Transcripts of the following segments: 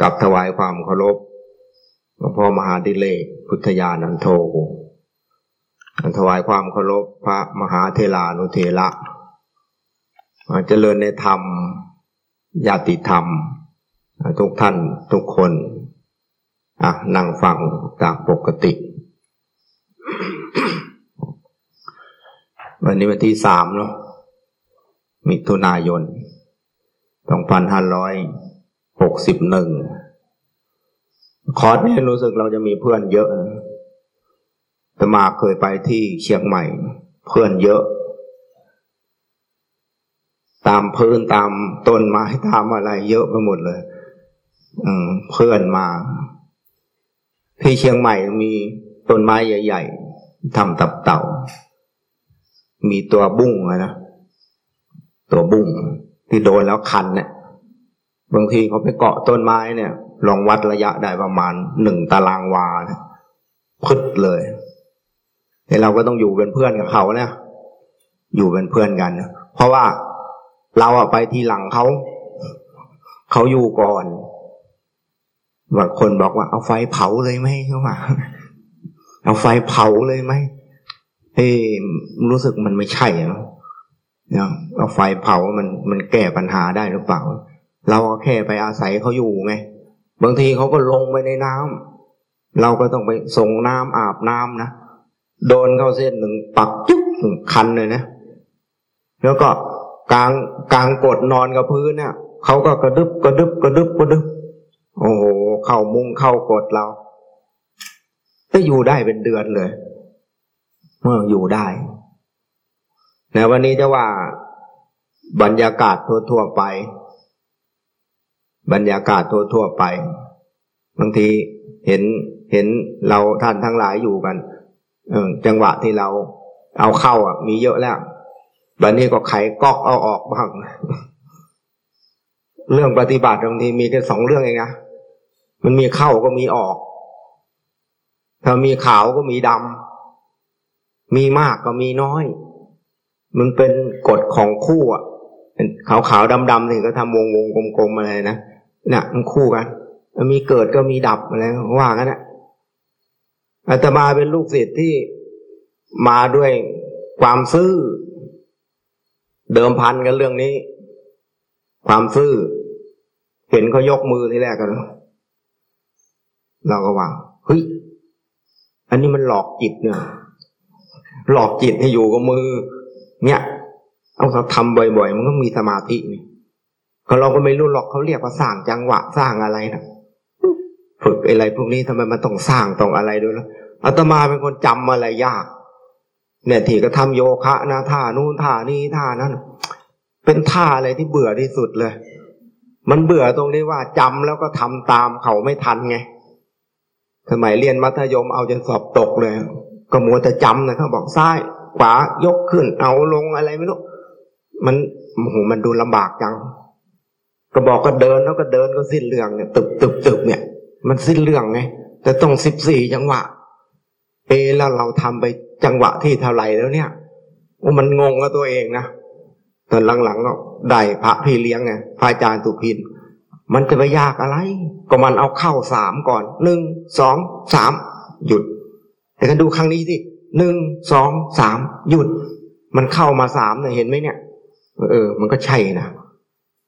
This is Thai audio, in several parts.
กับถวายความเคารพหลวงพ่อมหาดิเลกพุทธญาณันโทถวายความเคารพพระมหาเทลานุเทระเจริญในธรรมญาติธรรม ทุกท่านทุกคนอะนั่งฟังตามปกติ วันนี้วันที่สามเนาะมิถุนายนสองพันห้าร้อย หกสิบหนึ่งคอร์สนี้รู้สึกเราจะมีเพื่อนเยอะแต่มาเคยไปที่เชียงใหม่ เพื่อนเยอะ ตามพื้นตามต้นไม้ตามอะไร เยอะไปหมดเลยเพื่อนมา ที่เชียงใหม่มีต้นไม้ใหญ่ๆทำตับเต่า มีตัวบุ้งนะ ตัวบุ้งที่โดนแล้วคันเนี่ย บางทีเขาไปเกาะต้นไม้เนี่ย ลองวัดระยะได้ประมาณหนึ่งตารางวานะพึดเลยแต่เราก็ต้องอยู่เป็นเพื่อนกับเขาเนี่ย อยู่เป็นเพื่อนกันนะเพราะว่าเราอะไปทีหลังเขา เขาอยู่ก่อนบางคนบอกว่าเอาไฟเผาเลยไหมเขาว่าเอาไฟเผาเลยไหมเฮ้รู้สึกมันไม่ใช่เนาะเอาไฟเผามันมันแก้ปัญหาได้หรือเปล่า เราก็แค่ไปอาศัยเขาอยู่ไง บางทีเขาก็ลงไปในน้ำเราก็ต้องไปส่งน้ำอาบน้ำนะโดนเข้าเส้นหนึ่งปักจุ๊บคันเลยนะ แล้วก็กลางกลางกดนอนกับพื้นเนี่ยเขาก็กระดึบกระดึบกระดึบกระดึบโอ้โหเข้ามุงเข้ากดเราก็อยู่ได้เป็นเดือนเลยเมื่ออยู่ได้ในวันนี้จะว่าบรรยากาศทั่วๆไป บรรยากาศทั่วๆไป บางทีเห็นเห็นเราท่านทั้งหลายอยู่กันจังหวะที่เราเอาเข้าอะ มีเยอะแล้วบันนี้ก็ไขก๊อกเอาออกบ้าง เรื่องปฏิบัติบางทีมีแค่สองเรื่องเองนะมันมีเข้าก็มีออก ถ้ามีขาวก็มีดำมีมากก็มีน้อย มันเป็นกฎของคู่อะขาวขาวดำดำนี่ก็ทำวงวงกลมๆอะไรนะ เนี่ยมันคู่กันมันมีเกิดก็มีดับอะไรว่ากันนะอาตมาเป็นลูกศิษย์ที่มาด้วยความซื่อ เดิมพันกันเรื่องนี้ ความซื่อ เห็นเขายกมือที่แรกกันเราก็ว่าเฮ้ยอันนี้มันหลอกจิตเนี่ย หลอกจิตให้อยู่กับมือ เนี่ย เอาทำบ่อยๆ มันก็มีสมาธินี่ เขาเราก็ไม่รู้หรอกเขาเรียกว่าสร้างจังหวะสร้างอะไรนะฝึกอะไรพวกนี้ทำไมมันต้องสร้างต้องอะไรด้วยล่ะอาตมาเป็นคนจำอะไรยาก เนี่ยที่ก็ทำโยคะนะท่านู่นท่านี้ท่านั้นเป็นท่าอะไรที่เบื่อที่สุดเลย มันเบื่อตรงนี้ว่าจำแล้วก็ทำตามเขาไม่ทันไงสมัยเรียนมัธยมเอาจนสอบตกเลย ก็มัวแต่จำนะเขาบอกซ้ายขวายกขึ้นเอาลงอะไรไม่รู้มันโอ้โหมันดูลำบากจัง ก็บอกก็เดินแล้วก็เดินก็สิ้นเรื่องเนี่ยตึบตึบตึบเนี่ย มันสิ้นเรื่องไงแต่ต้องสิบสี่จังหวะเอแล้วเราทำไปจังหวะที่เท่าไหร่แล้วเนี่ยว่ามันงงกับตัวเองนะตอนหลังๆก็ได้พระพี่เลี้ยงไงพระอาจารย์ตุพิน มันจะไปยากอะไร ก็มันเอาเข้าสามก่อนหนึ่งสองสามหยุด แต่กันดูครั้งนี้สิหนึ่งสองสามหยุด มันเข้ามาสามเนี่ยเห็นไหมเนี่ย เออ มันก็ใช่นะ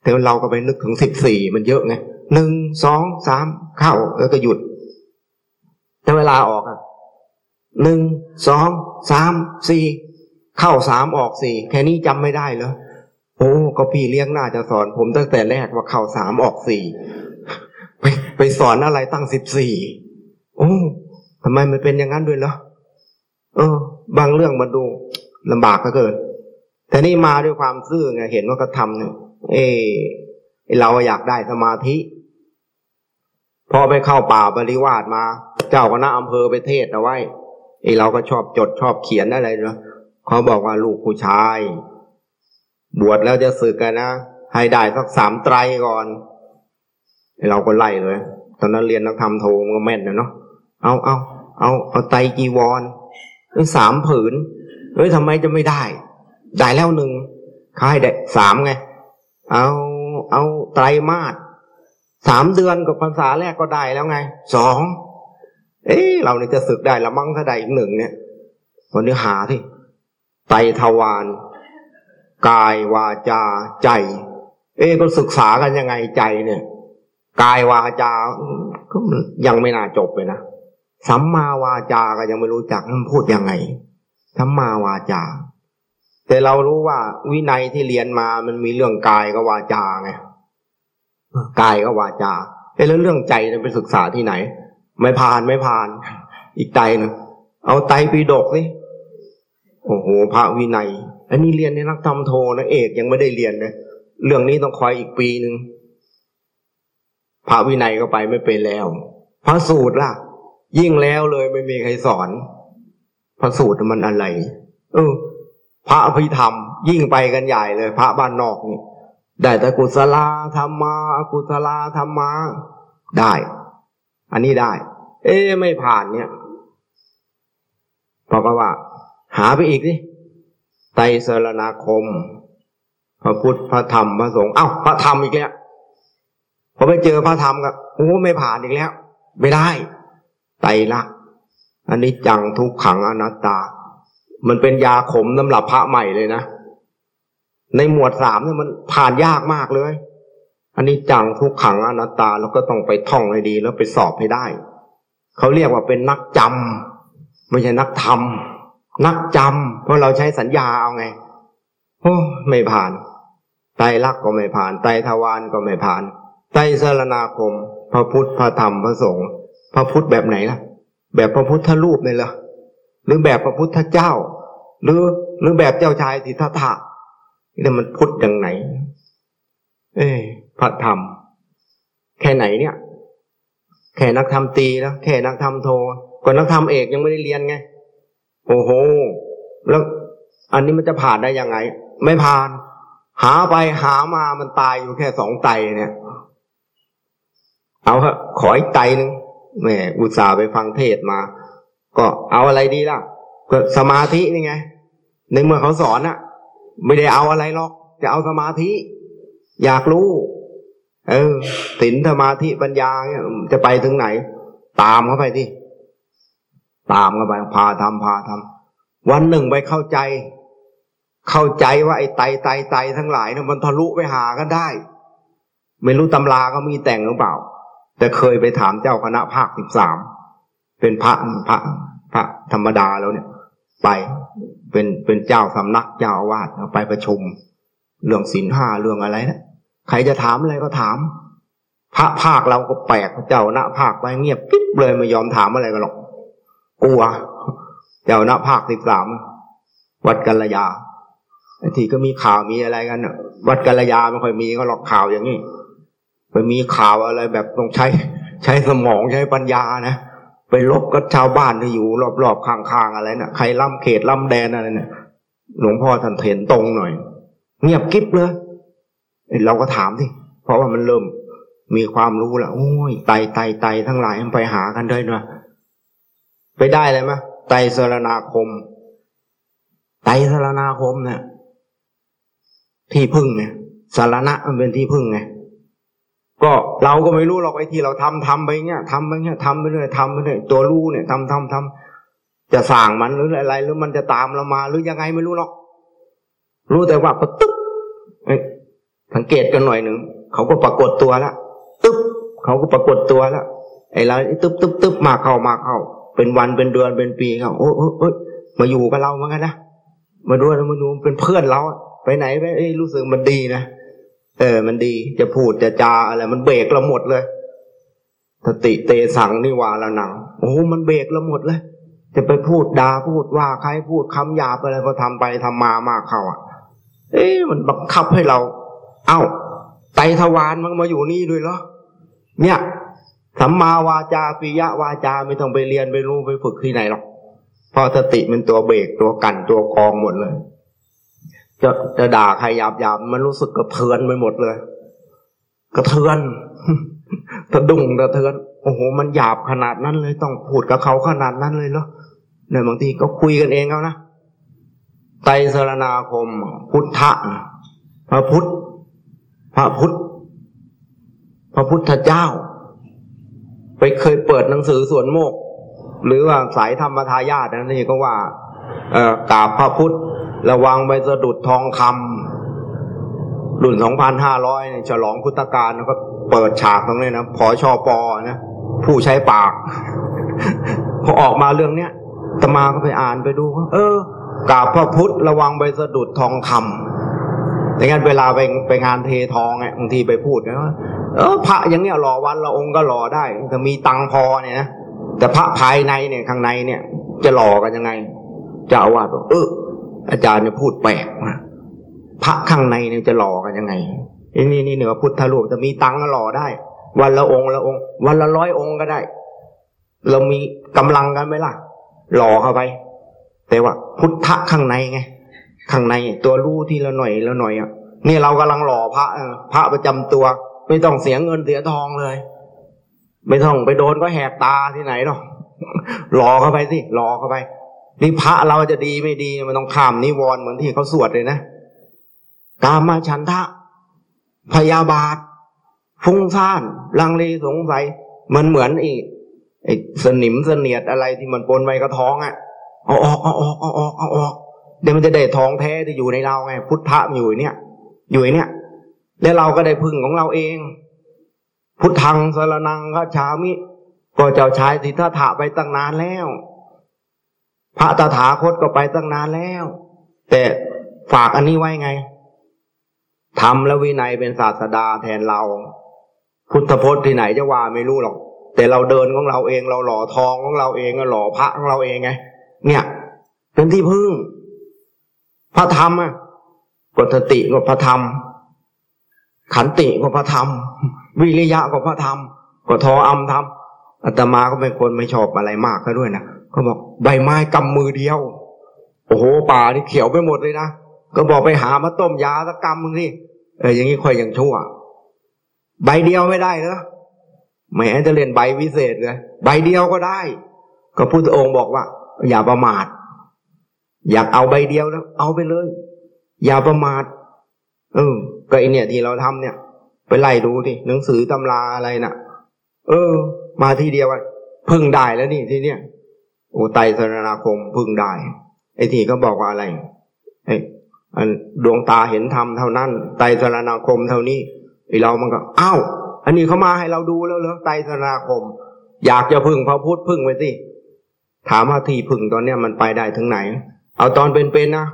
แต่เราก็ไปนึกถึงสิบสี่มันเยอะไงหนึ่งสองสามเข้าแล้วก็หยุด แต่เวลาออกอะหนึ่งสองสามสี่เข้าสามออกสี่แค่นี้จำไม่ได้เหรอโอ้ก็พี่เลี้ยงน่าจะสอน ผมตั้งแต่แรกว่าเข้าสามออกสี่ไปไปสอนอะไรตั้งสิบสี่โอ้ทำไมมันเป็นอย่างนั้นด้วยเหรอเออ บางเรื่องมาดูลำบากก็เกินแต่นี่มาด้วยความซื่อไงเห็นว่าก็ทำเนี่ย เอเราอยากได้สมาธิ พอไปเข้าป่าบริวาสมา เจ้าคณะอำเภอไปเทศเอาไว้ไอเราก็ชอบจดชอบเขียนอะไรเนาะเขาบอกว่าลูกผู้ชาย บวชแล้วจะสึกกันนะให้ได้สักสามไตรก่อนไอเราก็ไล่เลย ตอนนั้นเรียนนักธรรมโทมันก็แม่นเนาะเอาเอาเอาเอาไตจีวรสามผืนเฮ้ยทำไมจะไม่ได้ ได้แล้วหนึ่งเขาให้ได้สามไง เอาเอาไตรมาสสามเดือนกับภาษาแรกก็ได้แล้วไงสองเอ๊ะเราเนี่ยจะศึกได้ละมั้งถ้าได้อีกหนึ่งเนี่ย วันนี้หาที่ไตรทวารกายวาจาใจ เอ๊ะก็ศึกษากันยังไงใจเนี่ย กายวาจาก็ยังไม่น่าจบเลยนะสัมมาวาจาก็ยังไม่รู้จักมันพูดยังไงสัมมาวาจา แต่เรารู้ว่าวินัยที่เรียนมามันมีเรื่องกายกับวาจาไงกายกับวาจาแล้วเรื่องใจเนี่ยไปศึกษาที่ไหน ไม่ผ่านไม่ผ่าน อีกไตหนึงเอาไตปีดกสิโอ้โหพระวินัย อันนี้เรียนในนักธรรมโทนะเอกยังไม่ได้เรียนเลยเรื่องนี้ต้องคอยอีกปีหนึ่งพระวินัยก็ไปไม่เป็นแล้ว พระสูตรล่ะ ยิ่งแล้วเลยไม่มีใครสอน พระสูตรมันอะไร เออ พระอภิธรรม ยิ่งไปกันใหญ่เลย พระบ้านนอกนี่ได้แต่กุศลาธรรมากุศลาธรรมาได้ อันนี้ได้ เอ๊ไม่ผ่านเนี่ยบอกว่า หาไปอีกสิไตรสรณาคม พระพุทธพระธรรมพระสงฆ์เอ้าพระธรรมอีกแล้วพอไปเจอพระธรรมก็โอ้ไม่ผ่านอีกแล้ว ไม่ได้ ไตรลักษณ์อันนี้จังทุกขังอนัตตา มันเป็นยาขมสำหรับพระใหม่เลยนะ ในหมวดสามเนี่ยมันผ่านยากมากเลย อันนี้จังทุกขังอนัตตาแล้วก็ต้องไปท่องให้ดี แล้วไปสอบให้ได้ เขาเรียกว่าเป็นนักจำไม่ใช่นักทำนักจำเพราะเราใช้สัญญาเอาไงโอ้ไม่ผ่าน ไตรลักษ์ก็ไม่ผ่าน ไตรทวารก็ไม่ผ่าน ไตรสรณาคม พระพุทธพระธรรมพระสงฆ์พระพุทธแบบไหนล่ะ แบบพระพุทธรูปเนี่ยเหรอ หรือแบบพระพุทธเจ้า หรือหรือแบบเจ้าชายสิทธัตถะนี่มันพุทธอย่างไหน เอ้พระธรรม แค่ไหนเนี่ย แค่นักธรรมตีแล้วแค่นักธรรมโทก่อนนักธรรมเอกยังไม่ได้เรียนไง โอ้โห แล้วอันนี้มันจะผ่านได้ยังไง ไม่ผ่าน หาไปหามามันตายอยู่แค่สองไตเนี่ย เอาเถอะขออีกไตหนึ่งแหมอุตส่าห์ไปฟังเทศมา ก็เอาอะไรดีล่ะ ก็สมาธินี่ไง ในเมื่อเขาสอนอะไม่ได้เอาอะไรหรอก จะเอาสมาธิ อยากรู้ เออศีลสมาธิปัญญาเนี่ยจะไปถึงไหน ตามเข้าไปที่ตามเข้าไปพาทำพาทำวันหนึ่งไปเข้าใจ เข้าใจว่าไอ้ไตไตไตทั้งหลายเนี่ยมันทะลุไปหากันได้ ไม่รู้ตำราก็มีแต่งหรือเปล่า แต่เคยไปถามเจ้าคณะภาคสิบสาม เป็นพระพระพระธรรมดาแล้วเนี่ย ไปเป็นเป็นเจ้าสำนักเจ้าอาวาสไปประชุม เรื่องศีลห้าเรื่องอะไรนะใครจะถามอะไรก็ถาม พระภาคเราก็แปลกเจ้าหน้าภาคไปเงียบปิ๊บเลยไม่ยอมถามอะไรกันหรอกกลัว เจ้าหน้าภาคสิบสามวัดกัลยาทีก็มีข่าวมีอะไรกันนะวัดกัลยาไม่ค่อยมีก็หรอกข่าวอย่างนี้ไปมีข่าวอะไรแบบต้องใช้ ใช้สมองใช้ปัญญานะ ไปลบกับชาวบ้านที่อยู่ รอบๆข้างๆอะไรนะ่ะใครล่ำเขตล่ำแดนอะไรเนะี่ยหลวงพ่อท่านเห็นตรงหน่อย เงียบกิ๊บเลยเราก็ถามที่เพราะว่ามันเริ่มมีความรู้แล้วโอ้ยไตไตไตทั้งหลายมันไปหากันด้วยนะไปได้เลยไหมไตสรณาคม ไตสรณาคมเนี่ยที่พึ่งไงสารณะมันเป็นที่พึ่งไง ก็เราก็ไม่รู้หรอกไอ้ที่เราทำทำไปเงี้ยทำไปเงี้ยทำไปเรื่อยทำไปเรื่อยตัวรู้เนี่ยทำทำทำจะสั่งมันหรืออะไรหรือมันจะตามเรามาหรือยังไงไม่รู้หรอก รู้แต่ว่าพอตึ๊บสังเกตกันหน่อยหนึ่งเขาก็ปรากฏตัวแล้วตึ๊บเขาก็ปรากฏตัวแล้วไอ้เราตึ๊บตึ๊บตึ๊บมาเข้ามาเข้า เป็นวันเป็นเดือนเป็นปีเขาโอ้โอ้มาอยู่กับเราเหมือนกันนะมาดูมาดูเป็นเพื่อนเราไปไหนไปรู้สึกมันดีนะ เออ มันดีจะพูดจะจาอะไร มันเบรกเราหมดเลยสติเตสังนิวาละหนังโอ้มันเบรกเราหมดเลย จะไปพูดด่าพูดว่าใครพูดคำหยาบอะไรก็ทำไปทำมามากเข้าอะ เอ๊ะมันบังคับให้เรา เอ้า ไตทวารมันมาอยู่นี่ด้วยเหรอเนี่ยสัมมาวาจาปิยะวาจาไม่ต้องไปเรียนไปรู้ไปฝึกที่ไหนหรอกพอสติมันตัวเบรกตัวกันตัวกองหมดเลย จะจะด่าใครหยาบหยาบมันรู้สึกกระเทือนไปหมดเลย กระเทือนตะดุงกระเทือน โอ้โห มันหยาบขนาดนั้นเลยต้องพูดกับเขาขนาดนั้นเลยเหรอเนี่ยบางทีก็คุยกันเองเขานะไตรสรณาคม พุทธะพระพุทธ พระพุทธ พระพุทธเจ้า ไปเคยเปิดหนังสือส่วนโมก หรือว่าสายธรรมทายาทนั่นนี่ก็ว่า เอ่อกราบพระพุทธ ระวังไปสะดุดทองคำรุ่นสองพันห้าร้อยฉลองพุทธกาลแล้วก็เปิดฉากตรงนี้นะพอชอปอนะผู้ใช้ปาก พอออกมาเรื่องเนี้ยตมาก็ไปอ่านไปดู เออกราบพระพุทธระวังไปสะดุดทองคำอย่างนั้นเวลาไปไปงานเททองเนี่ยบางทีไปพูดนะว่าเออพระอย่างเนี้ยหล่อวันละองค์ก็หล่อได้แต่มีตังพอเนี่ยนะแต่พระภายในเนี่ยข้างในเนี่ย จะหล่อกันยังไงจ้าอาวาสบอกเออ อาจารย์เนี่ยพูดแปลกมากพระข้างในเนี่ยจะหล่อกันยังไงนี่นี่นี่เหนือพุทธรูปแต่มีตังก็หล่อได้ วันละองค์ละองค์ วันละร้อยองค์ก็ได้ เรามีกำลังกันไหมล่ะ หล่อเข้าไป แต่ว่า พุทธะข้างในไงข้างในตัวรู้ที่ละหน่อยละหน่อยอะนี่เรากำลังหล่อพระพระประจำตัว ไม่ต้องเสียเงินเสียทองเลย ไม่ต้องไปโดนก็แหกตาที่ไหนหรอกหล่อเข้าไปสิหล่อเข้าไป นี่พระเราจะดีไม่ดีมันต้องข้ามนิวรณ์เหมือนที่เขาสวดเลยนะกามาฉันทะ พยาบาท ฟุ้งซ่าน ลังเลสงสัย มันเหมือนไอ้ไอ้สนิมเสนียดอะไรที่มันปนไว้กับท้องอะ่ะเอาออกเอาออกเอาออกเอาออกเดี๋ยวมันจะได้ท้องแท้ที่อยู่ในเราไง พุทธะอยู่เนี่ยอยู่เนี่ยแล้วเราก็ได้พึ่งของเราเอง พุทธังสรนังพระชามิ ก็เจ้าชายสิทธัตถะไปตั้งนานแล้ว พระตถาคตก็ไปตั้งนานแล้ว แต่ฝากอันนี้ไว้ไงธรรมและวินัยเป็นศาสดาแทนเรา พุทธพจน์ที่ไหนจะว่าไม่รู้หรอก แต่เราเดินของเราเอง เราหล่อทองของเราเองก็หล่อพระของเราเองไง เนี่ย เป็นที่พึ่ง พระธรรมอะกตติก็พระธรรม ขันติก็พระธรรม วิริยะก็พระธรรมก็ทออำธรรมอาตมาก็เป็นคนไม่ชอบอะไรมากก็ด้วยนะ ก็บอกใบไม้กำมือเดียว โอ้โหป่านี่เขียวไปหมดเลยนะก็บอกไปหามาต้มยาสักกำมึงสิเอออย่างนี้ค่อยยังชั่ว ใบเดียวไม่ได้เหรอแหมจะเรียนใบวิเศษเลยใบเดียวก็ได้ ก็พุทธองค์บอกว่า อย่าประมาท อยากเอาใบเดียวแล้วเอาไปเลย อย่าประมาทเออก็ไอเนี่ยที่เราทำเนี่ย ไปไล่ดูดิหนังสือตำราอะไรน่ะ เออ มาทีเดียวกันพึ่งได้แล้วนี่ทีเนี้ย อ้ไตสรณาคมพึ่งได้ ไอ้ที่เขาบอกว่าอะไรไอ้ดวงตาเห็นธรรมเท่านั้นไตรสรณาคมเท่านี้ไอ้เรามันก็อ้าวอันนี้เขามาให้เราดูแล้วเหรอไตรสรณาคม อยากจะพึ่งพระพุทธพึ่งไปสิถามว่าที่พึ่งตอนเนี้ยมันไปได้ถึงไหน เอาตอนเป็นๆนะ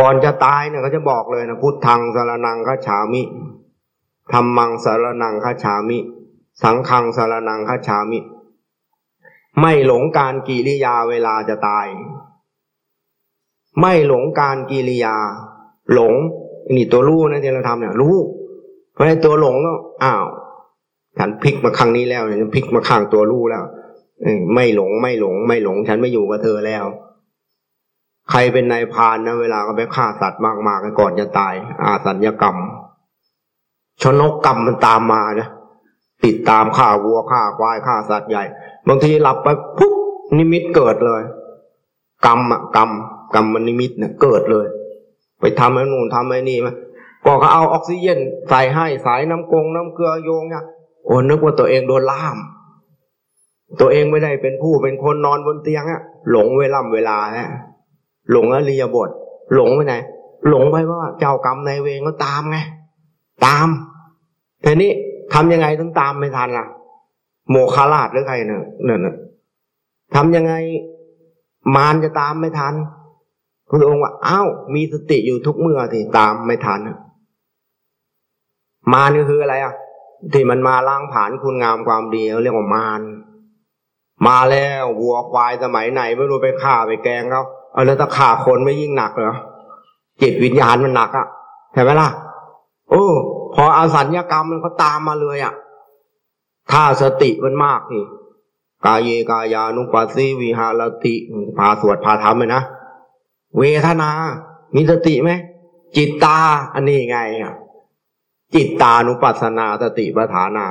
ก่อนจะตายเนี่ยเขาจะบอกเลยนะพุทธังสารนังคาฉามิธรรมังสารนังคาฉามิ สังฆังสารนังคาฉามิ ไม่หลงการกิริยาเวลาจะตาย ไม่หลงการกิริยา หลงนี่ตัวรู้นะที่เราทำเนี่ยรู้เพราะไอ้ตัวหลงก็อ้าวฉันพลิกมาครั้งนี้แล้วฉันพลิกมาข้างตัวรู้แล้วไม่หลงไม่หลง ไม่หลง ฉันไม่อยู่กับเธอแล้ว ใครเป็นนายพานนะเวลาก็ไปฆ่าสัตว์มากๆก่อนจะตาย อาสัญญกรรม ชนกกรรมมันตามมานะติดตามฆ่าวัวฆ่าควายฆ่าสัตว์ใหญ่ บางทีหลับไปปุ๊บนิมิตเกิดเลย กรรมอะกรรมกรรมมันนิมิตเนี่ยเกิดเลย ไปทำไอ้นู่นทำไอ้นี่มาก็เขาเอาออกซิเจนใส่ให้สายน้ำกงน้ำเกลือโยงเนี่ยโอ้นึกว่าตัวเองโดนล่าม ตัวเองไม่ได้เป็นผู้เป็นคนนอนบนเตียงอะหลงเวลาเวลาฮะหลงอริยบท หลงไปไหน หลงไปว่าเจ้ากรรมนายเวรก็ตามไง ตามทีนี้ทำยังไงถึงตามไม่ทันล่ะ โมคาราชหรือใครเนี่ยนั่นน่ะทำยังไงมารจะตามไม่ทันพระองค์ว่าอ้าวมีสติอยู่ทุกเมื่อที่ตามไม่ทันมารก็คืออะไรอะที่มันมาล้างผ่านคุณงามความดีเขาเรียกว่ามารมาแล้ววัวควายสมัยไหน ไม่รู้ไปฆ่าไปแกงเขาเอาแล้วถ้าฆ่าคนไม่ยิ่งหนักเหรอจิตวิญญาณมันหนักอะเห็นไหมล่ะโอ้พออาสัญญกรรมมันก็ตามมาเลยอะ ถ้าสติมันมากนี่กายเยกายานุปัสสีวิหารติพาสวดพาทำเลยนะ เวทนา มีสติไหม จิตตา อันนี้ไงอะจิตตานุปัสสนาสติปัฏฐานา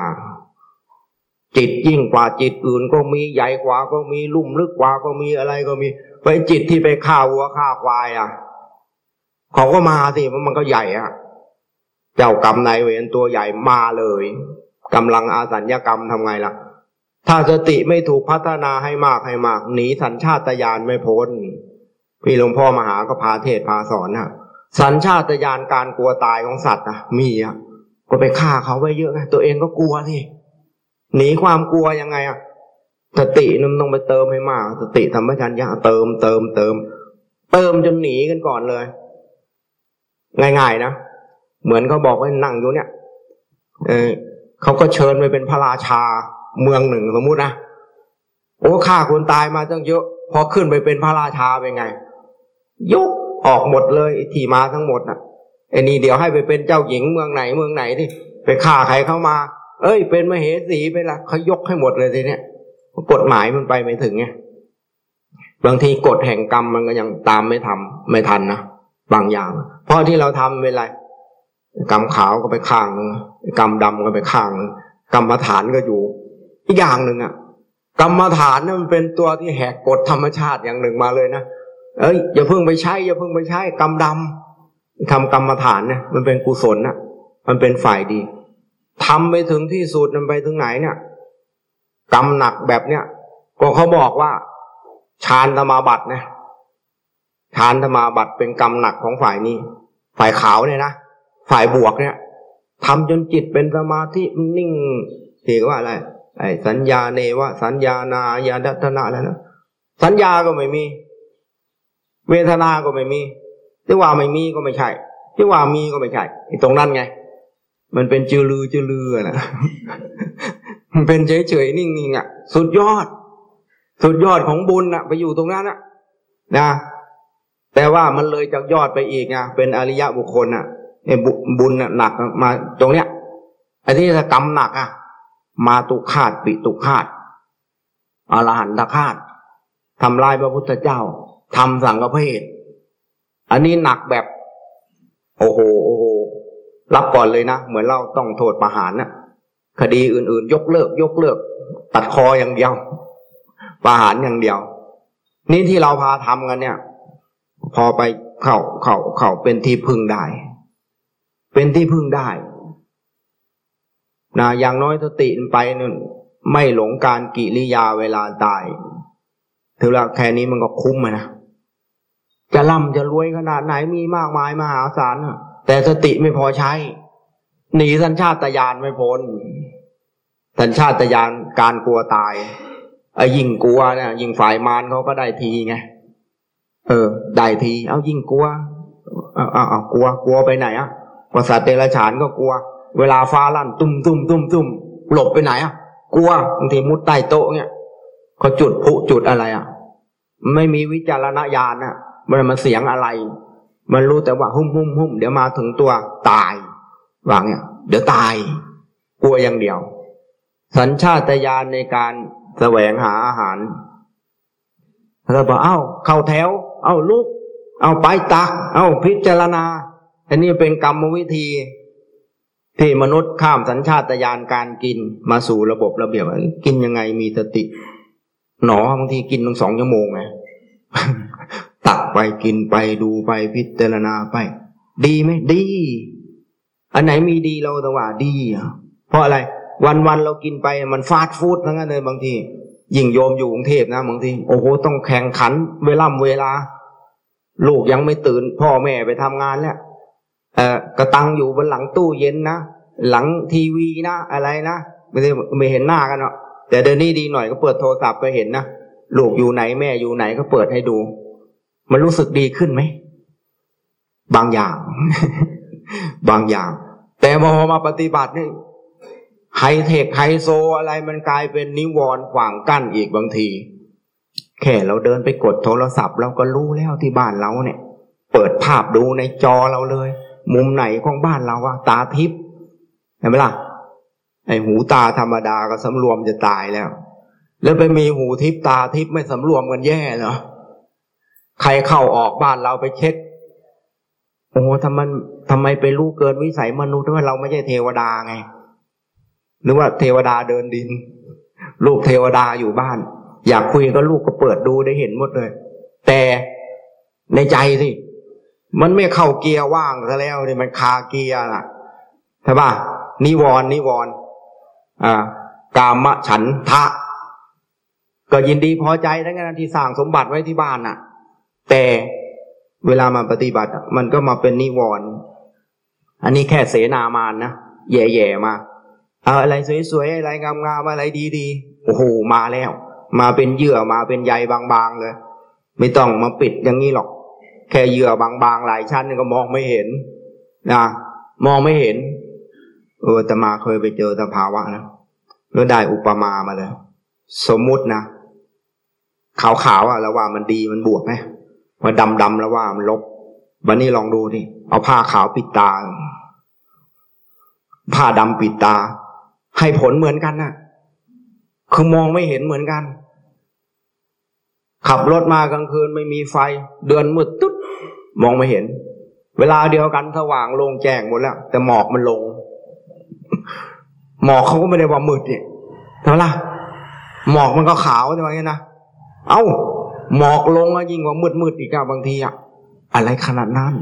จิตยิ่งกว่าจิตอื่นก็มีใหญ่กว่าก็มีลุ่มลึกกว่าก็มีอะไรก็มีไปจิตที่ไปฆ่าวัวฆ่าควายอะเขาก็มาสิมันก็ใหญ่อะ เจ้ากรรมนายเวรตัวใหญ่มาเลย กำลังอาสัญญกรรมทำไงล่ะ ถ้าสติไม่ถูกพัฒนาให้มากให้มากหนีสัญชาตญาณไม่พ้นพี่หลวงพ่อมหาก็พาเทศพาสอนนะสัญชาตญาณการกลัวตายของสัตว์นะมีอะก็ไปฆ่าเขาไว้เยอะไงตัวเองก็กลัวสิหนีความกลัวยังไงอะสตินั่นต้องไปเติมให้มากสติธรรมชัญญะเติมเติมเติม เติมจนหนีกันก่อนเลย ง่ายๆนะ เหมือนเขาบอกว่านั่งอยู่เนี่ย เออ เขาก็เชิญไปเป็นพระราชาเมืองหนึ่งสมมุตินะโอ้ฆ่าคนตายมาตั้งเยอะ พอขึ้นไปเป็นพระราชาเป็นไง ยกออกหมดเลยที่มาทั้งหมดน่ะไอ้นี่เดี๋ยวให้ไปเป็นเจ้าหญิงเมืองไหนเมืองไหนที่ไปฆ่าใครเข้ามา เอ้ย เป็นมเหสีไปละเขายกให้หมดเลยทีเนี้ยกฎหมายมันไปไม่ถึงไงบางทีกฎแห่งกรรมมันก็ยังตามไม่ทำไม่ทันนะบางอย่าง เพราะที่เราทำเป็นไร กรรมขาวก็ไปข้างกรรมดำก็ไปข้างกรรมฐานก็อยู่ อีกอย่างหนึ่งอะกรรมฐานนี่มันเป็นตัวที่แหกกฎธรรมชาติอย่างหนึ่งมาเลยนะเอ้ยอย่าเพิ่งไปใช้อย่าเพิ่งไปใช้กรรมดำทำกรรมฐานเนี่ยมันเป็นกุศลนะมันเป็นฝ่ายดีทำไปถึงที่สุดมันไปถึงไหนเนี่ยกรรมหนักแบบเนี้ยก็เขาบอกว่าฌานธรรมาบัตนะฌานธรรมาบัตเป็นกรรมหนักของฝ่ายนี้ ฝ่ายขาวเนี่ยนะ ฝ่ายบวกเนี่ยทำจนจิตเป็นสมาธินิ่งที่ว่าอะไรไอ้สัญญาเนวะสัญญานาญาดัตนะอะไรนะสัญญาก็ไม่มี เวทนาก็ไม่มีที่ว่าไม่มีก็ไม่ใช่ที่ว่ามีก็ไม่ใช่ไอ้ตรงนั้นไง มันเป็นจือลือจือลือนะมันเป็นเฉยเฉยนิ่งๆอะ สุดยอด สุดยอดของบุญอะ ไปอยู่ตรงนั้นอะ นะแต่ว่ามันเลยจากยอดไปอีกไงเป็นอริยะบุคคลอะ ไอ้บุญหนักมาตรงเนี้ยไอ้ที่กรรมหนักอะ มาตุคาตปิตุคาตอรหันตคาตทำลายพระพุทธเจ้าทำสังฆเพศอันนี้หนักแบบ โอ้โหโอ้โหรับก่อนเลยนะ เหมือนเราต้องโทษประหารนะคดีอื่น ๆ ยกเลิก ยกเลิก ตัดคออย่างเดียวประหารอย่างเดียว นี่ที่เราพาทำกันเนี่ย พอไปเข่าเข่าเข่าเป็นที่พึ่งได้ เป็นที่พึ่งได้นะอย่างน้อยสติไปนั่นไม่หลงการกิริยาเวลาตาย ถือว่าแค่นี้มันก็คุ้มนะจะร่ำจะรวยขนาดไหนมีมากมายมหาศาลแต่สติไม่พอใช้ หนีสัญชาตญาณไม่พ้นสัญชาตญาณการกลัวตายไอ้ยิ่งกลัวเนี่ยยิ่งฝ่ายมารเขาก็ได้ทีไงเออ ได้ที เอายิ่งกลัวเอาเอาเอากลัวกลัวไปไหนอะ กสัตว์เดรัจฉานก็กลัว เวลาฟ้าลั่นตุ้มตุ้มตุ้มตุ้มหลบไปไหนอะ กลัวบางทีมุดใต้โต๊ะเนี่ยเขาจุดผุจุดอะไรอะ ไม่มีวิจารณญาณอะมันมันเสียงอะไร มันรู้แต่ว่าหุ่มหุ่มหุ่มเดี๋ยวมาถึงตัวตายว่าเนี่ยเดี๋ยวตาย กลัวอย่างเดียว สัญชาตญาณในการแสวงหาอาหารเราบอกเอ้า เข้าแถว เอ้าลุก เอาไปตัก เอ้าพิจารณา อันนี้เป็นกรรมวิธีที่มนุษย์ข้ามสัญชาตญาณการกินมาสู่ระบบระเบียบกินยังไงมีสติ หนอบางทีกินตั้งสองชั่วโมงไงตักไปกินไปดูไปพิจารณาไป ดีไหมดี อันไหนมีดีเราแต่ว่าดีเพราะอะไร วันวันเรากินไปมันฟาดฟู้ดทั้งนั้นเลยบางที ยิ่งโยมอยู่กรุงเทพนะบางทีโอ้โหต้องแข่งขัน เวลาเวลา ลูกยังไม่ตื่น พ่อแม่ไปทำงานแล้ว กระตังอยู่บนหลังตู้เย็นนะหลังทีวีนะอะไรนะไม่ได้ไม่เห็นหน้ากันเนาะแต่เดี๋ยวนี้ดีหน่อยก็เปิดโทรศัพท์ก็เห็นนะลูกอยู่ไหนแม่อยู่ไหนก็เปิดให้ดู มันรู้สึกดีขึ้นไหมบางอย่าง บางอย่าง แต่พอมาปฏิบัตินี่ไฮเทคไฮโซอะไรมันกลายเป็นนิวรณ์ขวางกั้นอีกบางที แค่เราเดินไปกดโทรศัพท์ เราก็รู้แล้วที่บ้านเราเนี่ย เปิดภาพดูในจอเราเลย มุมไหนของบ้านเราอะตาทิพย์เห็นไหมล่ะไอหูตาธรรมดาก็สำรวมจะตายแล้ว แล้วไปมีหูทิพตาทิพไม่สำรวมกันแย่เหรอใครเข้าออกบ้านเราไปเช็คโอ้ทำไมทำไมไปรู้เกินวิสัยมนุษย์ว่าเราไม่ใช่เทวดาไง หรือว่าเทวดาเดินดิน ลูกเทวดาอยู่บ้าน อยากคุยก็ลูกก็เปิดดูได้เห็นหมดเลย แต่ในใจสิ มันไม่เข้าเกียร์ว่างซะแล้วนี่มันคาเกียร์ล่ะใช่ป่ะนิวรณ์นิวรณ์อ่ากามฉันทะ ก็ยินดีพอใจทั้งนั้นที่สร้างสมบัติไว้ที่บ้านน่ะ แต่เวลามาปฏิบัติมันก็มาเป็นนิวรณ์อันนี้แค่เสนามานนะแย่ๆมาเอาอะไรสวยๆอะไรงามๆอะไรดีๆโอ้โหมาแล้ว มาเป็นเหยื่อมาเป็นใยบางๆเลย ไม่ต้องมาปิดอย่างนี้หรอก แค่เหยื่อบางๆหลายชั้นก็มองไม่เห็นนะมองไม่เห็น เออตมาเคยไปเจอสภาวะนะแล้วได้อุปมามาเลยสมมุตินะขาวๆอะแล้วว่ามันดีมันบวกไหมว่าดำๆแล้วว่ามันลบ วันนี้ลองดูดิเอาผ้าขาวปิดตา ผ้าดำปิดตา ให้ผลเหมือนกันนะ่ะ คือมองไม่เห็นเหมือนกัน ขับรถมากลางคืนไม่มีไฟ เดือนมืดตุ๊ด มองไม่เห็น เวลาเดียวกันสว่างลงแจ้งหมดแล้ว แต่หมอกมันลง หมอกเขาก็ไม่ได้ว่ามืดเนี่ยเท่าไหร่หมอกมันก็ขาวใช่ไหมนะเอ้า หมอกลงยิ่งกว่ามืดมืดอีกอะบางทีอะอะไรขนาดนั้น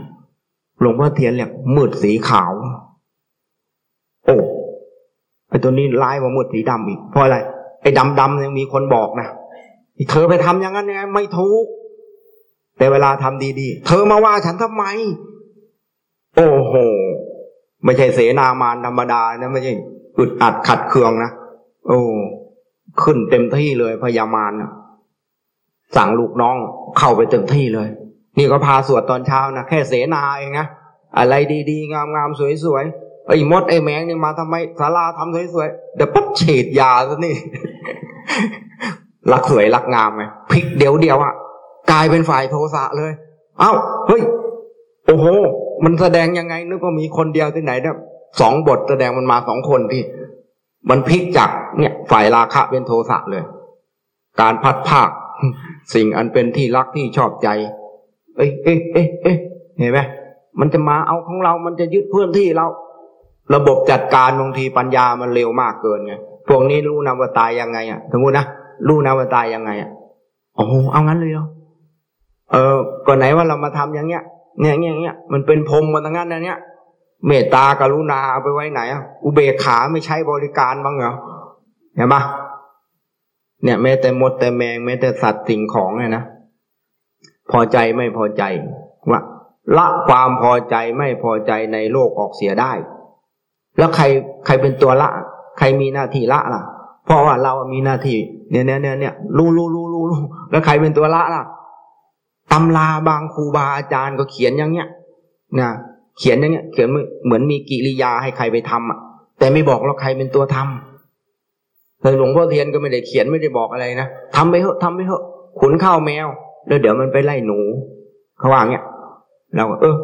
หลวงพ่อเทียนเรียกมืดสีขาว โอ้ไอตัวนี้ร้ายกว่ามืดสีดำอีกเพราะอะไรไอ้ดำดำยังมีคนบอกนะเธอไปทำอย่างนั้นยังไงไม่ถูก แต่เวลาทำดีๆ เธอมาว่าฉันทำไม โอ้โห ไม่ใช่เสนามานธรรมดานะไม่ใช่อึดอัดขัดเคืองนะ โอ้ ขึ้นเต็มที่เลยพยามารนะสั่งลูกน้องเข้าไปเต็มที่เลย นี่ก็พาสวดตอนเช้านะแค่เสนาเองนะอะไรดีๆ งามๆสวยๆไอ้มดไอ้แมงนี่มาทำไมศาลาทำสวยๆเดี๋ยวปั๊บฉีดยาซะนี่รักสวยรักงามไงพลิกเดียวเดียวอะ กลายเป็นฝ่ายโทสะเลย เอ้าเฮ้ยโอ้โห มันแสดงยังไง นึกว่ามีคนเดียวที่ไหนเนี่ยสองบทแสดงมันมาสองคนที่ มันพลิกจากเนี่ยฝ่ายราคะเป็นโทสะเลย การพัดภาค สิ่งอันเป็นที่รักที่ชอบใจ เอ้ยเอ้ยเอ้ยเอ้ยเห็นไหมมันจะมาเอาของเรามันจะยึดพื้นที่เรา ระบบจัดการบางทีปัญญามันเร็วมากเกินไงพวกนี้รู้นะว่าตายยังไงอะสมมตินะรู้นะว่าตายยังไงอะโอ้โหเอางั้นเลยเหรอ เออก่อนไหนว่าเรามาทำอย่างเงี้ยเนี่ยเงี้ยเงี้ยมันเป็นพรมมาทั้งนั้นนะเนี่ยเมตตากรุณาเอาไปไว้ไหนอะอุเบกขาไม่ใช้บริการบ้างเหรอเห็นปะเนี่ยแม้แต่มดแต่แมงแม้แต่สัตว์สิ่งของเนี่ยนะพอใจไม่พอใจว่าละความพอใจไม่พอใจในโลกออกเสียได้ แล้วใครใครเป็นตัวละ ใครมีหน้าที่ละล่ะ เพราะว่าเรามีหน้าที่เนี่ยเนี่ยเนี่ยเนี่ยรูรู้รู้รู้รู้แล้วใครเป็นตัวละล่ะ ตำราบางครูบาอาจารย์ก็เขียนอย่างเงี้ยนะเขียนอย่างเงี้ยเขียนเหมือนมีกิริยาให้ใครไปทำอะ แต่ไม่บอกเราใครเป็นตัวทำแต่หลวงพ่อเทียนก็ไม่ได้เขียนไม่ได้บอกอะไรนะทำไปเถอะทำไปเถอะขุนข้าวแมว แล้วเดี๋ยวมันไปไล่หนูเขาว่าเงี้ยเราก็เออ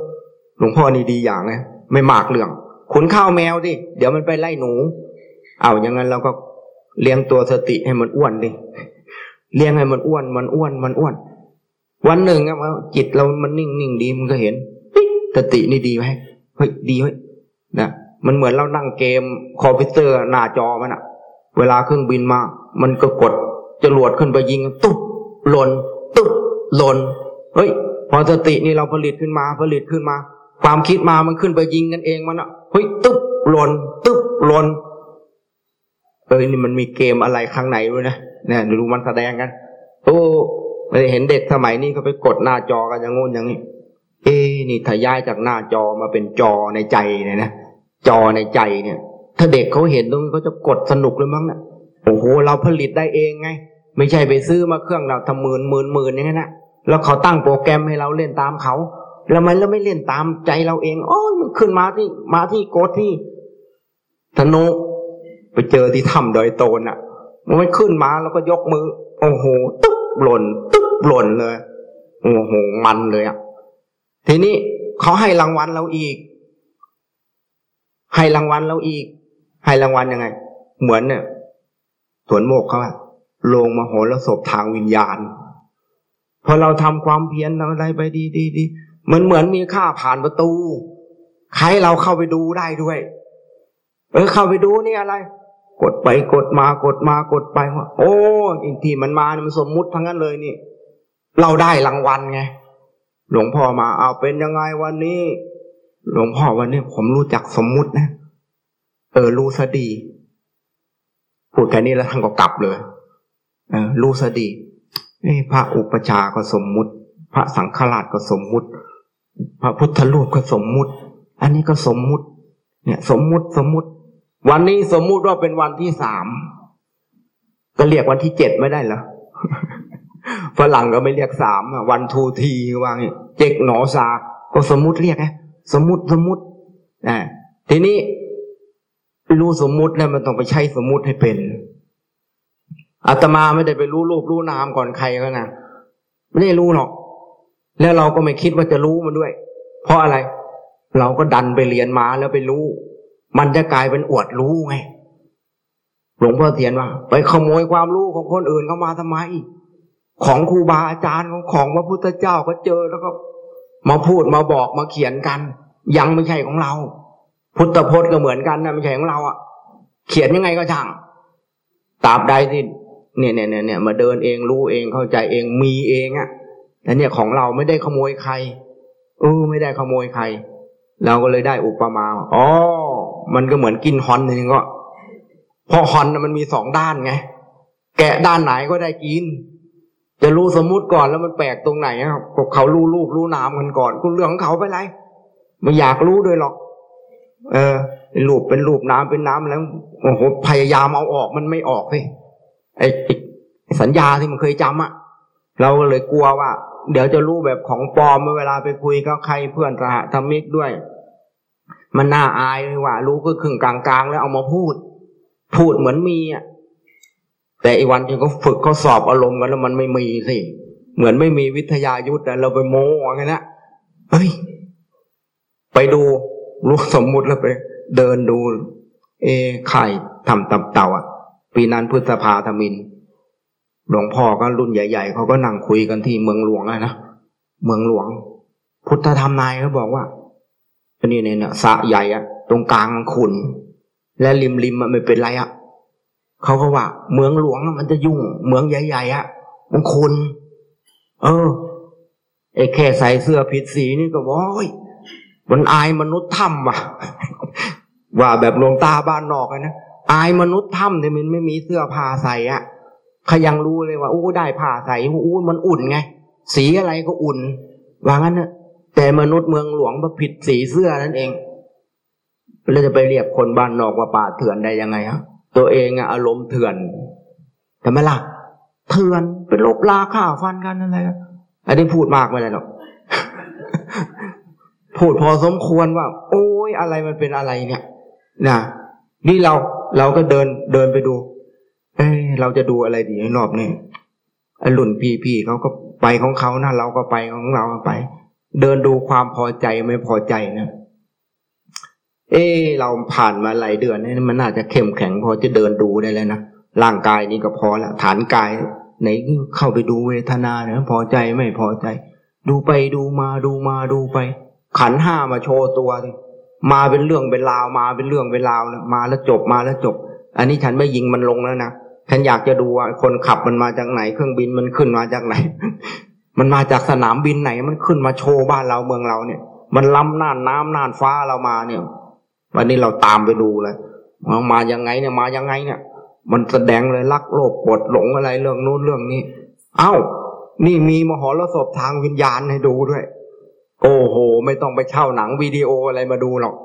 หลวงพ่อนี่ดีอย่างนะไม่หมากเรื่องขุนข้าวแมวดิเดี๋ยวมันไปไล่หนู เอาอย่างนั้นเราก็เลี้ยงตัวสติให้มันอ้วนดิเลี้ยงให้มันอ้วนมันอ้วนมันอ้วน วันหนึ่งอะจิตเรามันนิ่งนิ่งดีมันก็เห็นสตินี่ดีไหมเฮ้ยดีเฮ้ยนะมันเหมือนเรานั่งเกมคอมพิวเตอร์หน้าจอมันอะเวลาเครื่องบินมา มันก็กดจรวดขึ้นไปยิง ตุ๊บหล่นตุ๊บหล่นเฮ้ย พอสตินี่เราผลิตขึ้นมาผลิตขึ้นมา ความคิดมามันขึ้นไปยิงกันเองมันอะเฮ้ยตุ๊บหล่นตุ๊บหล่นเอ้ยนี่มันมีเกมอะไรข้างในด้วยนะเนี่ยดูมันแสดงกันโอ้ ไม่ได้เห็นเด็กสมัยนี้เขาไปกดหน้าจอกันอย่างงู้นอย่างนี้ เอ้นี่ถ้าย้ายจากหน้าจอมาเป็นจอในใจเนี่ยนะจอในใจเนี่ย ถ้าเด็กเขาเห็นตรงนี้เขาจะกดสนุกเลยมั้งนะโอ้โหเราผลิตได้เองไง ไม่ใช่ไปซื้อมาเครื่องเราทำหมื่นหมื่นหมื่นอย่างนั้นนะแล้วเขาตั้งโปรแกรมให้เราเล่นตามเขาแล้วมันแล้วไม่เล่นตามใจเราเองโอ้ยมันขึ้นมาที่มาที่โกดที่ธนุไปเจอที่ถ้ำดอยโตนอะ มันขึ้นมาแล้วก็ยกมือ โอ้โหตุ๊บ หล่นตุ๊บหล่นเลยโอ้โหมันเลยอะทีนี้เขาให้รางวัลเราอีก ให้รางวัลเราอีก ให้รางวัลยังไง เหมือนเนี่ยสวนโมกเขาอะลงมาโหรสพทางวิญญาณ พอเราทำความเพียรทำอะไรไปดีดีดีมันเหมือนมีค่าผ่านประตู ใครเราเข้าไปดูได้ด้วย เออเข้าไปดูนี่อะไร กดไปกดมากดมากดไปว่าโอ้อีกที่มันมาเนี่ยมันสมมุติทั้งนั้นเลยนี่ เราได้รางวัลไง หลวงพ่อมาเอาเป็นยังไงวันนี้ หลวงพ่อวันนี้ผมรู้จักสมมุตินะ เออรู้ซะดี พูดแค่นี้แล้วท่านก็กลับเลย เออรู้สดีพระอุปชาก็สมมุติ พระสังฆราชก็สมมุติ พระพุทธรูปก็สมมุติ อันนี้ก็สมมุติ เนี่ย สมมุติสมมุติ วันนี้สมมุติว่าเป็นวันที่สามก็เรียกวันที่เจ็ดไม่ได้เหรอฝรั่งก็ไม่เรียกสามวันทูทีว่างี้เจ็กหนอซา ก็สมมุติเรียกไงสมมุติสมมุติอ่าทีนี้รู้สมมุติแล้วมันต้องไปใช้สมมุติให้เป็นอาตมาไม่ได้ไปรู้รูปรู้นามก่อนใครก็นะไม่ได้รู้หรอก แล้วเราก็ไม่คิดว่าจะรู้มันด้วย เพราะอะไร เราก็ดันไปเรียนมาแล้วไปรู้ มันจะกลายเป็นอวดรู้ไง หลวงพ่อเทียนว่า ไปขโมยความรู้ของคนอื่นเข้ามาทำไม ของครูบาอาจารย์ของของพระพุทธเจ้าก็เจอแล้วก็ มาพูดมาบอกมาเขียนกัน ยังไม่ใช่ของเรา พุทธพจน์ก็เหมือนกันนะไม่ใช่ของเราอะ เขียนยังไงก็ช่างตราบใดที่เนี่ยเนี่ยเนี่ยเนี่ยมาเดินเองรู้เองเข้าใจเองมีเองอะ่ะแต่เนี่ยของเราไม่ได้ขโมยใครเออไม่ได้ขโมยใคร เราก็เลยได้อุปมาอ๋อ มันก็เหมือนกินฮอนนึงก็พอฮอนมันมีสองด้านไง แกะด้านไหนก็ได้กิน จะรู้สมมุติก่อนแล้วมันแปลกตรงไหนครับเขารู้รูปรู้นามกันก่อนคุณเรื่องของเขาไปไรไม่อยากรู้ด้วยหรอก เออรูปเป็นรูปน้ำเป็นน้ำแล้วโอ้โหพยายามเอาออกมันไม่ออกสิไอ้สัญญาที่มันเคยจำอะเราเลยกลัวว่า เดี๋ยวจะรู้แบบของปลอมเวลาไปคุยกับใครเพื่อนสหธรรมิกด้วย มันน่าอายเลยว่า รู้ก็ครึ่งกลางๆ แล้วเอามาพูด พูดเหมือนมีอะแต่อีวันที่เขาฝึกเขาสอบอารมณ์กันแล้วมันไม่มีสิเหมือนไม่มีวิทยายุทธ์แต่เราไปโม้กันนะเฮ้ย ไปดูรู้สมมุติแล้วไป เดินดู เอไข่ทำตับเต่าอะ ปีนั้นพฤษภาธมิน หลวงพ่อก็รุ่นใหญ่ ๆเขาก็นั่งคุยกันที่เมืองหลวงนะเมืองหลวง พุทธธรรมนายเขาบอกว่า อันนี้เนี่ยสะใหญ่อะตรงกลางมันขุนและริมริมมันไม่เป็นไรอะเขาก็ว่า เมืองหลวงมันจะยุ่ง เมืองใหญ่ๆอะมันขุนเออไอ้แค่ใส่เสื้อผิดสีนี่ก็ว้อยมันอายมนุษย์ถ้ำว่ะ ว่าแบบลงตาบ้านนอกนะอายมนุษย์ถ้ำเนี่ยมันไม่มีเสื้อผ้าใส่อะขยังรู้เลยว่าโอ้ได้ผ้าใส่อู้มันอุ่นไง สีอะไรก็อุ่นว่างั้นเนะ แต่มนุษย์เมืองหลวงมาผิดสีเสื้อนั่นเองเราจะไปเรียกคนบ้านนอกว่าป่าเถื่อนได้ยังไงฮะตัวเองอะอารมณ์เถื่อนทำไมล่ะเถื่อนเป็นลบลาข่าฟันกันอะไรอันนี้พูดมากไม่ได้หรอกพูดพอสมควรว่า โอ้ยอะไรมันเป็นอะไรเนี่ยนะนี่เราเราก็เดินเดินไปดู เอ้เราจะดูอะไรดีรอบนี้ไอ้หลุ่นพี่พี่เขาก็ไปของเขานะเราก็ไปของเราไป เดินดูความพอใจไม่พอใจนะเออเราผ่านมาหลายเดือนนี่มันน่าจะเข้มแข็งพอจะเดินดูได้แล้วนะร่างกายนี้ก็พอละฐานกายไหนเข้าไปดูเวทนาเนี่ยพอใจไม่พอใจ ดูไปดูมาดูมาดูไป ขันห้ามาโชว์ตัวมาเป็นเรื่องเป็นราวมาเป็นเรื่องเป็นราวนะมาแล้วจบมาแล้วจบ อันนี้ฉันไม่ยิงมันลงแล้วนะฉันอยากจะดูว่าคนขับมันมาจากไหน เครื่องบินมันขึ้นมาจากไหน มันมาจากสนามบินไหนมันขึ้นมาโชว์บ้านเราเมืองเราเนี่ย มันล้ำน่านน้ำน่านฟ้าเรามาเนี่ย วันนี้เราตามไปดูเลยมามายังไงเนี่ยมายังไงเนี่ย มันแสดงเลยรักโลภกดหลงอะไรเรื่องนู้นเรื่องนี้ เอ้า นี่มีมหรสพทางวิญญาณให้ดูด้วย โอ้โห ไม่ต้องไปเช่าหนังวิดีโออะไรมาดูหรอก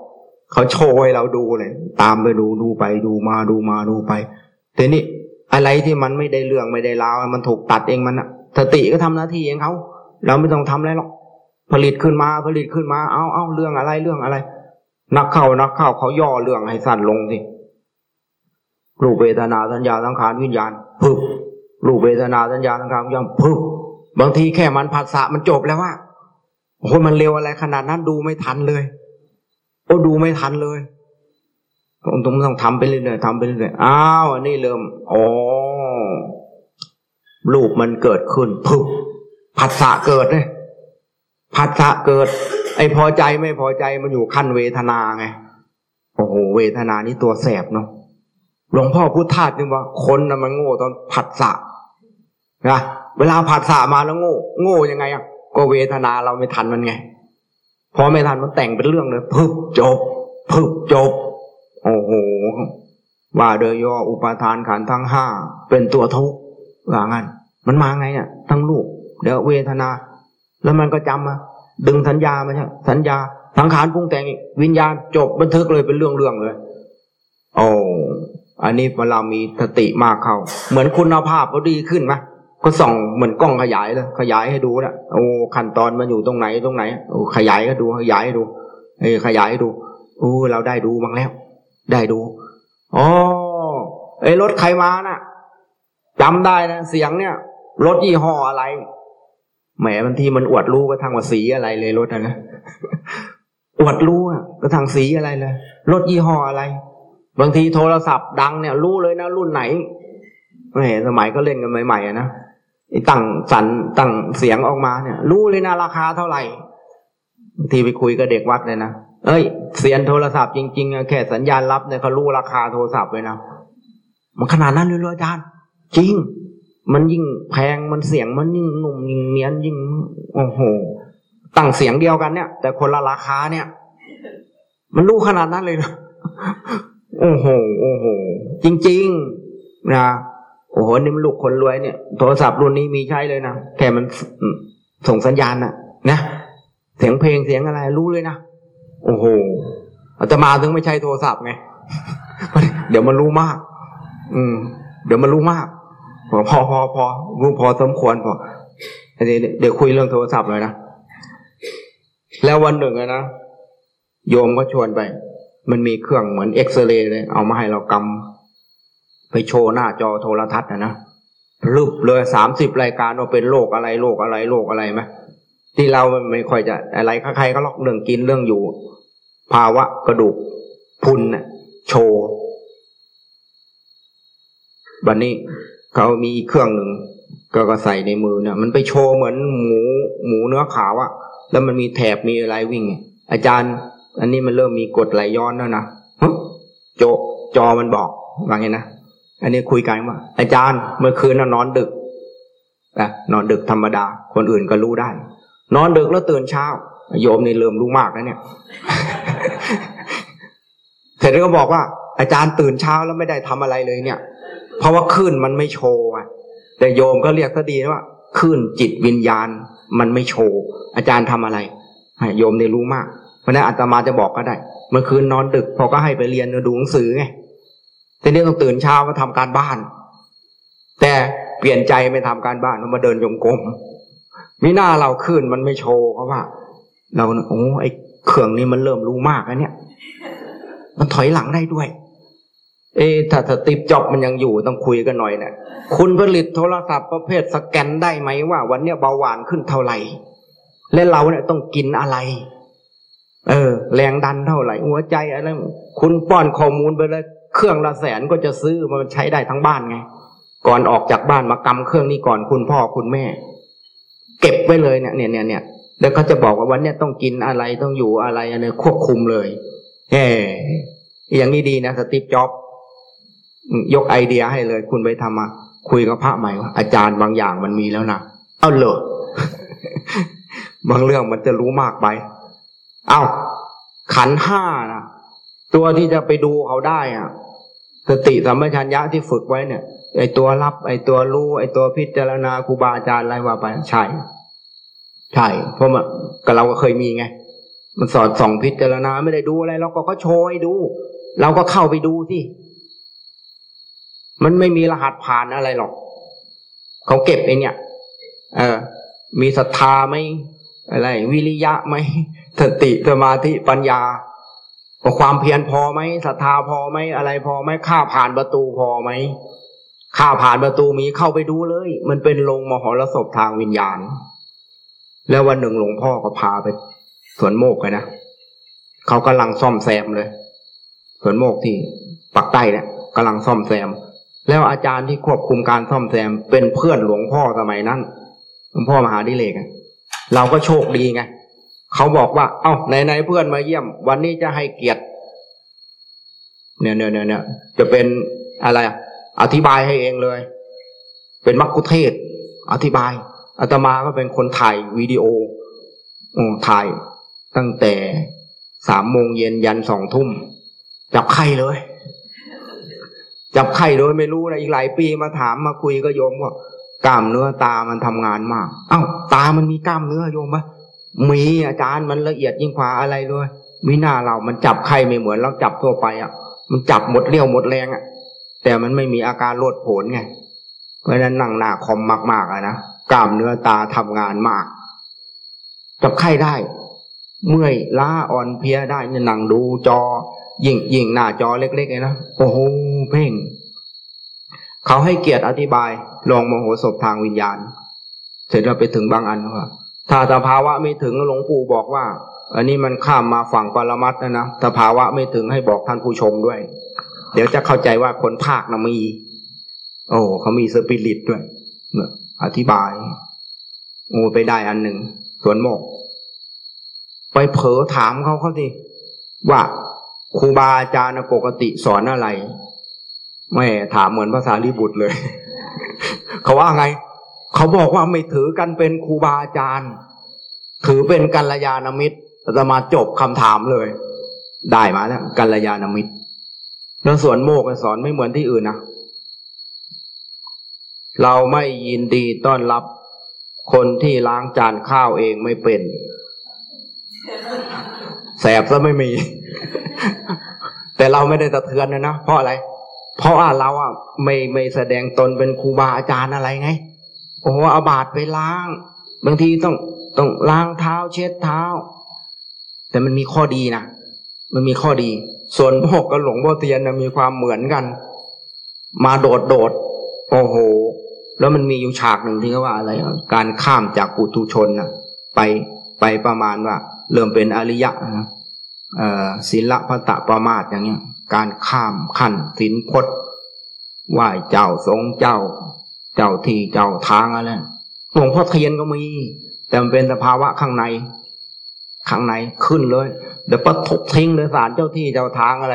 เขาโชว์ให้เราดูเลย ตามไปดูดูไปดูมาดูมาดูไปทีนี้อะไรที่มันไม่ได้เรื่องไม่ได้ราวมันถูกตัดเองมันอะ สติก็ทำหน้าที่เองเขาเราไม่ต้องทำอะไรหรอกผลิตขึ้นมาผลิตขึ้นมาเอาเอาเรื่องอะไรเรื่องอะไร นักเข้านักเข้าเขาย่อเรื่องให้สั้นลงสิรูปเวทนาสัญญาสังขารวิญญาณพึบรูปเวทนาสัญญาสังขารวิญญาณพึบบางทีแค่มันผัสสะมันจบแล้วว่าโอ้มันเร็วอะไรขนาดนั้นดูไม่ทันเลยโอ้ดูไม่ทันเลยผมต้องต้องทำไปเรื่อยๆทำไปเรื่อยๆอ้าวอันนี้เริ่มอ๋อ รูปมันเกิดขึ้นพึบผัสสะเกิดเลยผัสสะเกิด ไอ้พอใจไม่พอใจมันอยู่ขั้นเวทนาไงโอ้โหเวทนานี่ตัวแสบเนาะหลวงพ่อพุทธาสนึกว่าคนน่ะมันโง่ตอนผัสสะนะเวลาผัสสะมาแล้วโง่ โง่ยังไงอะก็เวทนาเราไม่ทันมันไง พอไม่ทันมันแต่งเป็นเรื่องเลยพึบจบพึบจบ โอ้โหว่าโดยย่ออุปาทานขันทั้งห้าเป็นตัวทุกข์ ว่างั้นมันมาไงเนี่ยทั้งรูปเดี๋ยวเวทนา แล้วมันก็จำมาดึงสัญญามาใช่สัญญาสังขารปรุงแต่งอีกวิญญาณจบบันทึกเลยเป็นเรื่องเรื่องเลยโอ้อันนี้เวลามีสติมากเข้า เหมือนคุณภาพก็ดีขึ้นไหมก็ส่องเหมือนกล้องขยายเลยขยายให้ดูนะโอ้ขั้นตอนมันอยู่ตรงไหนตรงไหนโอ้ขยายก็ดูขยายให้ดูเออขยายให้ดูโอ้เราได้ดูบ้างแล้ว ได้ดูอ๋อไอ้รถใครมาน่ะ จำได้นะเสียงเนี่ยรถยี่ห้ออะไรแหมบางทีมันอวดรู้ก็ทางว่าสีอะไรเลยรถนะนะอวดรู้อะก็ทางสีอะไรเลยรถยี่ห้ออะไร บางทีโทรศัพท์ดังเนี่ยรู้เลยนะรุ่นไหนแหมสมัยก็เล่นกันใหม่ๆอะนะตั้งสันตั้งเสียงออกมาเนี่ย รู้เลยนะราคาเท่าไหร่บางทีไปคุยกับเด็กวัดเลยนะเอ้ย เสียนโทรศัพท์จริงๆแค่สัญญาณรับเนี่ยเขารู้ราคาโทรศัพท์เลยนะมันขนาดนั้นเลยเหรออาจารย์ จริง มันยิ่งแพงมันเสียงมันยิ่งหนุ่มยิ่งเนียนยิ่งโอ้โหตั้งเสียงเดียวกันเนี่ย แต่คนละราคาเนี่ย มันรู้ขนาดนั้นเลยนะโอ้โหโอ้โหจริง ๆ นะโอ้โหนี่มันลูกคนรวยเนี่ย โทรศัพท์รุ่นนี้มีใช้เลยนะแค่มันส่งสัญญาณน่ะนะเสียงเพลงเสียงอะไร รู้เลยนะโอ้โหอาตมาถึงไม่ใช่โทรศัพท์ไงเดี๋ยวมันรู้มาก อืม เดี๋ยวมันรู้มาก พอพอพอพอรู้พอสมควรพออันนี้เดี๋ยวคุยเรื่องโทรศัพท์เลยนะแล้ววันหนึ่งนะโยมก็ชวนไป มันมีเครื่องเหมือนเอ็กซเรย์เลยเอามาให้เรากำไปโชว์หน้าจอโทรทัศน์นะนะรูปเลยสามสิบรายการว่าเป็นโรคอะไรโรคอะไรโรคอะไรไหมที่เราไม่ค่อยจะอะไรใครๆก็ลอกเรื่องกินเรื่องอยู่ ภาวะกระดูกพุนน่ะโชว์บันนี้ เขามีเครื่องหนึ่งก็ก็ใส่ในมือเนี่ยมันไปโชว์เหมือนหมูหมูเนื้อขาวอะแล้วมันมีแถบมีอะไรวิ่ง อาจารย์ อันนี้มันเริ่มมีกดไหลย้อนแล้วนะโจจอมันบอกว่าไงนะอันนี้คุยกันว่า อาจารย์เมื่อคืนนอนดึกอะนอนดึกธรรมดา คนอื่นก็รู้ได้ นอนดึกแล้วตื่นเช้า โยมนี่เริ่มรู้มากแล้วเนี่ยเสร็จแล้วก็บอกว่า อาจารย์ตื่นเช้าแล้วไม่ได้ทำอะไรเลยเนี่ย เพราะว่าคลื่นมันไม่โชว์แต่โยมก็เรียกซะดีว่าคลื่นจิตวิญญาณมันไม่โชว์ อาจารย์ทำอะไรโยมเนี่ยรู้มาก เพราะนั้นอาตมาจะบอกก็ได้ เมื่อคืนนอนดึกพอก็ให้ไปเรียนดูหนังสือไงทีนี้ต้องตื่นเช้าก็ทำการบ้าน แต่เปลี่ยนใจไม่ทำการบ้านมาเดินยงกลมมีหน้าเราขึ้นมันไม่โชว์เพราว่า เราโอ้ไอ้เครื่องนี้มันเริ่มรู้มากแล้วเนี่ย มันถอยหลังได้ด้วย เอ๊ถ้าสติปจอบมันยังอยู่ต้องคุยกันหน่อยเนะี่ยคุณผลิตโทรศัพท์ประเภทสแกนได้ไหมว่า วันเนี้ยเบาหวานขึ้นเท่าไหร่ และเราเนี่ยต้องกินอะไร เออ แรงดันเท่าไหร่ หัวใจอะไรคุณป้อนข้อมูลไปเลยเครื่องละแสนก็จะซื้อมันใช้ได้ทั้งบ้านไง ก่อนออกจากบ้านมากำเครื่องนี้ก่อนคุณพ่อคุณแม่ เก็บไว้เลยเนี่ยเนี่ยเนี่ยเนี่ยแล้วเขาจะบอกว่าวันเนี้ยต้องกินอะไรต้องอยู่อะไรอะไรควบคุมเลยเฮ้อย่างนี้ดีนะสติปจ็อบ ยกไอเดียให้เลย คุณไปทำมาคุยกับพระใหม่ว่าอาจารย์บางอย่างมันมีแล้วนะเอาเลยบางเรื่องมันจะรู้มากไป เอาขันห้านะตัวที่จะไปดูเขาได้อะสติสัมปชัญญะที่ฝึกไว้เนี่ย ไอตัวรับ ไอตัวรู้ ไอตัวพิจารณาครูบาอาจารย์อะไรว่าไป ใช่ ใช่ เพราะมันกับเราก็เคยมีไง มันสอนส่องพิจารณาไม่ได้ดูอะไรเราก็ก็โชว์ให้ดู เราก็เข้าไปดูที่ มันไม่มีรหัสผ่านอะไรหรอก เขาเก็บไอเนี่ย เออ มีศรัทธาไหมอะไร วิริยะไหมสติสมาธิปัญญาความเพียรพอไหมศรัทธาพอไหมอะไรพอไหมข้าผ่านประตูพอไหมข้าผ่านประตูมีเข้าไปดูเลย มันเป็นลงมหรสพทางวิญญาณ แล้ววันหนึ่งหลวงพ่อก็พาไปสวนโมกเลยนะเขากำลังซ่อมแซมเลยสวนโมกที่ปักใต้เนี่ยกำลังซ่อมแซม แล้วอาจารย์ที่ควบคุมการซ่อมแซมเป็นเพื่อนหลวงพ่อสมัยนั้นหลวงพ่อมหาดิเลกเราก็โชคดีไงเขาบอกว่า เอา้าไหนๆเพื่อนมาเยี่ยม วันนี้จะให้เกียรติ เนี่ยเนี่ยเนี่ยเนี่ยจะเป็นอะไร อธิบายให้เองเลย เป็นมักคุเทศ อธิบายอาตมาก็เป็นคนถ่ายวิดีโออถ่ายตั้งแต่สามโมงเย็นยันสองทุ่มจับไข้เลย จับไข้โดยไม่รู้นะอีกหลายปีมาถามมาคุยก็โยมว่ากล้ามเนื้อตามันทำงานมาก เอ้า ตามันมีกล้ามเนื้อโยมปะมีอาจารย์มันละเอียดยิ่งกว่าอะไรเลยวินาเรามันจับไข้ไม่เหมือนเราจับทั่วไปอะ มันจับหมดเรี่ยวหมดแรงอะ แต่มันไม่มีอาการโลดโผนไง เพราะฉะนั้นนั่งหน้าคอมมากๆอะนะกล้ามเนื้อตาทำงานมาก จับไข้ได้ เมื่อยล้าอ่อนเพลียได้เนี่ยนั่งดูจอ ยิ่งยิ่งหน้าจอเล็กๆเลยนะโอ้โหเพ่ง เขาให้เกียรติอธิบายลองมโหศพทางวิญญาณ เสร็จแล้วไปถึงบางอันว่าถ้าสภาวะไม่ถึงหลวงปู่บอกว่า อันนี้มันข้ามมาฝั่งปรมัตนะนะสภาวะไม่ถึงให้บอกท่านผู้ชมด้วย เดี๋ยวจะเข้าใจว่าคนภาคนะมี โอ้เขามีสปิริตด้วยเนี่ยอธิบายโอ้ไปได้อันหนึ่งสวนโมก ไปเผลอถามเขาเขาสิว่า ครูบาอาจารย์ปกติสอนอะไร ไม่ถามเหมือนภาษาลิบุตรเลย เขาว่าไง เขาบอกว่าไม่ถือกันเป็นครูบาอาจารย์ ถือเป็นกัลยาณมิตรจะมาจบคำถามเลย ได้มาแล้วกัลยาณมิตรแล้วสวนโมกสอนไม่เหมือนที่อื่นนะเราไม่ยินดีต้อนรับคนที่ล้างจานข้าวเองไม่เป็น แสบซะไม่มี แต่เราไม่ได้สะเทือนนะนะเพราะอะไร เพราะว่าเราอะไม่ไม่แสดงตนเป็นครูบาอาจารย์อะไรไงโอ้โหเอาบาดไปล้าง บางทีต้องต้องล้างเท้าเช็ดเท้า แต่มันมีข้อดีนะมันมีข้อดี ส่วนพวกกับหลวงพ่อเทียนนะมีความเหมือนกัน มาโดดโดดโอ้โห แล้วมันมีอยู่ฉากหนึ่งที่เขาว่าอะไร การข้ามจากปุถุชนนะไปไปประมาณว่า เริ่มเป็นอริยะนะ ศีลพัตตประมาทอย่างเงี้ย การข้ามขั้นศีลพจน์ไหว้เจ้าทรงเจ้า เจ้าที่เจ้าทางอะไรหลวงพ่อเทียนก็มี แต่มันเป็นสภาวะข้างใน ข้างในขึ้นเลย เดี๋ยวปะทุบทิ้งเลยสารเจ้าที่เจ้าทางอะไร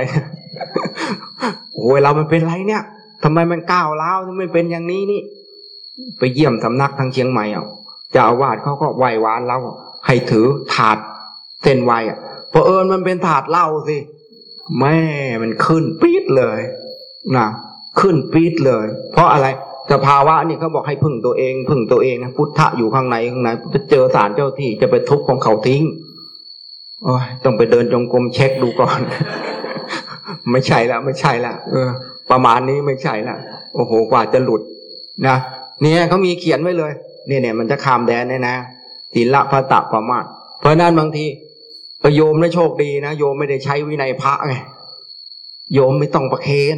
โอ้ยเรามันเป็นไรเนี่ยทำไมมันก้าวร้าวทำไมเป็นอย่างนี้นี่ ไปเยี่ยมสำนักทางเชียงใหม่อะเจ้าอาวาสเขาก็ไหว้วานเราให้ถือถาดเส้นไหวอะ เพอเอิญมันเป็นถาดเหล้าสิ แม่มันขึ้นปี๊ดเลยนะขึ้นปี๊ดเลย เพราะอะไรสภาวะนี่เขาบอกให้พึ่งตัวเอง พึ่งตัวเองนะพุทธะอยู่ข้างในข้างในจะเจอสารเจ้าที่จะไปทุบของเขาทิ้งโอ้ยต้องไปเดินจงกรมเช็คดูก่อน ไม่ใช่ละไม่ใช่ละเออ ประมาณนี้ไม่ใช่ละโอ้โหกว่าจะหลุดนะเนี่ยเขามีเขียนไว้เลย เนี่ยเนี่ยมันจะข้ามแดนเนี่ยนะศีละพระตะประมาทเพราะนั้นบางที โยมได้โชคดีนะโยมไม่ได้ใช้วินัยพระไงโยมไม่ต้องประเคน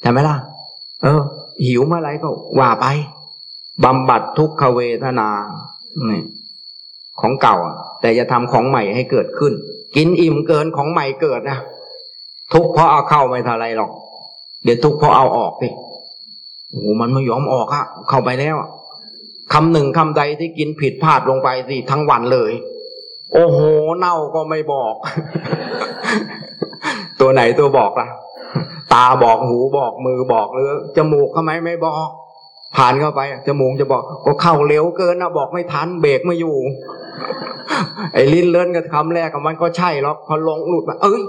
ใช่ไหมล่ะ เออ หิวเมื่อไรก็ว่าไปบำบัดทุกขเวทนาของเก่า แต่จะทำของใหม่ให้เกิดขึ้น กินอิ่มเกินของใหม่เกิดนะทุกข์เพราะเอาเข้าไม่เท่าไรหรอก เดี๋ยวทุกข์เพราะเอาออกสิโอ้มันไม่ยอมออกอะเข้าไปแล้วคำหนึ่งคำใดที่กินผิดพลาดลงไปสิทั้งวันเลย โอ้โหเน่าก็ไม่บอก ตัวไหนตัวบอกล่ะ ตาบอกหูบอกมือบอกหรือจมูกทำไมไม่บอก ผ่านเข้าไปอะจมูกจะบอกก็เข้าเร็วเกินนะบอกไม่ทันเบรกไม่อยู่ ไอ้ลิ้นเลื่อนกับคำแรกกับมันก็ใช่หรอกพอลงหลุดมาเอ้ย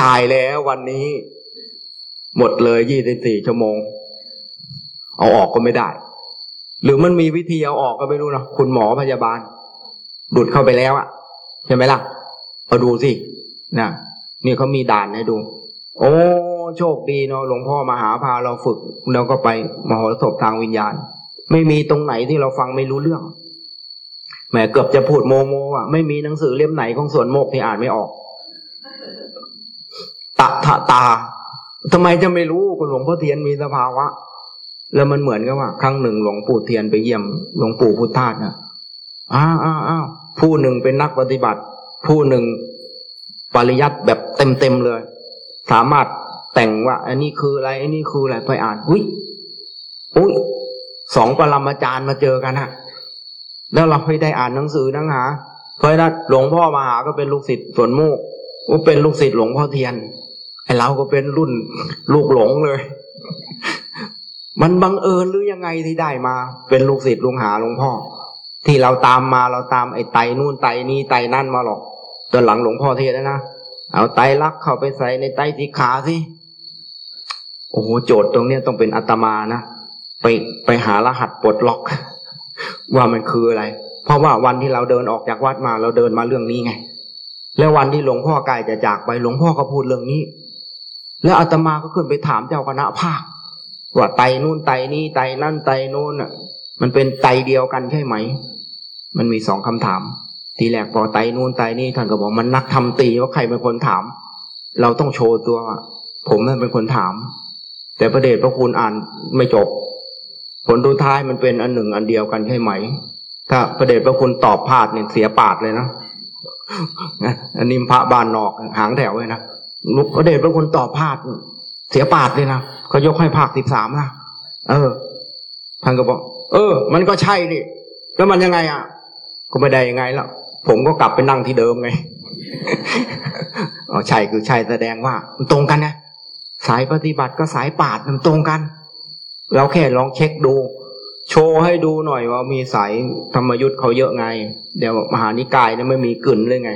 ตายแล้ววันนี้ หมดเลยยี่สิบสี่ชั่วโมง เอาออกก็ไม่ได้ หรือมันมีวิธีเอาออกก็ไม่รู้นะคุณหมอพยาบาลหลุดเข้าไปแล้วอะ ใช่ไหมล่ะเอาดูสินะนี่เขามีด่านให้ดู โอ้โชคดีเนาะหลวงพ่อมาหาพาเราฝึกแล้วก็ไปมหรสพทางวิญญาณ ไม่มีตรงไหนที่เราฟังไม่รู้เรื่องแหมเกือบจะพูดโมโมอะไม่มีหนังสือเล่มไหนของสวนโมกที่อ่านไม่ออกตะทะตาทำไมจะไม่รู้คุณหลวงพ่อเทียนมีสภาวะ แล้วมันเหมือนกับว่า ครั้งหนึ่งหลวงปู่เทียนไปเยี่ยมหลวงปู่พุทธาสนะอ้าวอ้าวอ้าว ผู้หนึ่งเป็นนักปฏิบัติ ผู้หนึ่งปริยัติแบบเต็มเต็มๆเลย สามารถแต่งว่าอันนี้คืออะไรอันนี้คืออะไรไปอ่านอุ้ยอุ้ยสองปรมาจารย์มาเจอกันฮะแล้วเราไม่ได้อ่านหนังสือนังหาเพราะฉะนั้นหลวงพ่อมาหาก็เป็นลูกศิษย์ส่วนโมกก็เป็นลูกศิษย์หลวงพ่อเทียนไอเราก็เป็นรุ่นลูกหลงเลย มันบังเอิญหรือยังไงที่ได้มา เป็นลูกศิษย์ลุงหาหลวงพ่อ ที่เราตามมาเราตามไอ้ไตนู่นไตนี้ไตนั่นมาหรอกตอนหลังหลวงพ่อเทศน์นะนะเอาไตลักเข้าไปใส่ในไตสีขาสิโอ้โหโจทย์ตรงเนี้ยต้องเป็นอาตมานะไปไปหารหัสปลดล็อก ว่ามันคืออะไร เพราะว่าวันที่เราเดินออกจากวัดมาเราเดินมาเรื่องนี้ไง แล้ววันที่หลวงพ่อกล้จะจากไปหลวงพ่อก็พูดเรื่องนี้ แล้วอาตมาก็ขึ้นไปถามเจ้าคณะภาคว่าไตนู่นไตนี่ไตนั่นไตนู่นอะ มันเป็นไตเดียวกันใช่ไหม มันมีสองคำถาม ทีแรกพอไตนู่นไตนี่ท่านก็บอกมันนักทำตีว่าใครเป็นคนถาม เราต้องโชว์ตัวผมนั่นเป็นคนถาม แต่ประเดชพระคุณอ่านไม่จบ ผลทุท้ายมันเป็นอันหนึ่งอันเดียวกันใช่ไหม ถ้าประเดชพระคุณตอบพลาดเนี่ยเสียปาดเลยนะอันนี้พระบานนอกหางแถวเลยนะลุกพระเดชพระคุณตอบพลาด เสียปาดเลยนะเขายกให้ภาคสิบสามนะเออท่านก็บอก เออ มันก็ใช่นี่แล้วมันยังไงอะ ก็ไม่ได้ยังไงแล้วผมก็กลับไปนั่งที่เดิมไงอ๋อใช่คือใช่แสดงว่า มันตรงกันนะสายปฏิบัติก็สายปาดมันตรงกัน เราแค่ลองเช็คดู โชว์ให้ดูหน่อยว่ามีสายธรรมยุทธ์เขาเยอะไง เดี๋ยวมหานิกายเนี่ยไม่มีกลืนเลยไง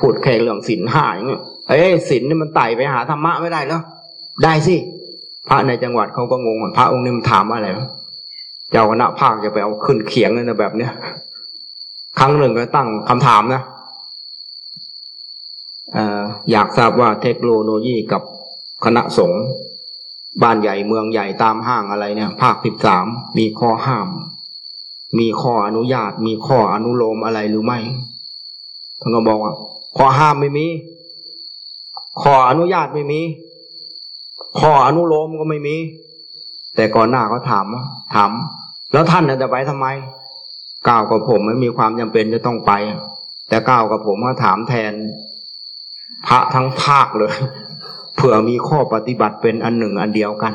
พูดแค่เรื่องศีลห้าอย่างเงี้ยเอ้ยศีลนี่มันไต่ไปหาธรรมะไม่ได้เหรอได้สิพระในจังหวัดเขาก็งงว่าพระองค์นี้มันถามอะไรเจ้าคณะภาคจะไปเอาขึ้นเขียงเลยนะแบบเนี้ย ครั้งหนึ่งก็ตั้งคำถามนะอยากทราบว่าเทคโนโลยีกับคณะสงฆ์บ้านใหญ่เมืองใหญ่ตามห้างอะไรเนี่ย ภาคสิบสามมีข้อห้าม มีข้ออนุญาต มีข้ออนุโลมอะไรหรือไม่ท่านก็บอกว่า ข้อห้ามไม่มี ข้ออนุญาตไม่มี ข้ออนุโลมก็ไม่มี แต่ก่อนหน้าเขาถามว่าถาม แล้วท่านจะไปทำไม ก้าวกับผมไม่มีความจำเป็นจะต้องไป แต่ก้าวกับผมก็ถามแทน พระทั้งภาคเลยเผื่อมีข้อปฏิบัติเป็นอันหนึ่งอันเดียวกัน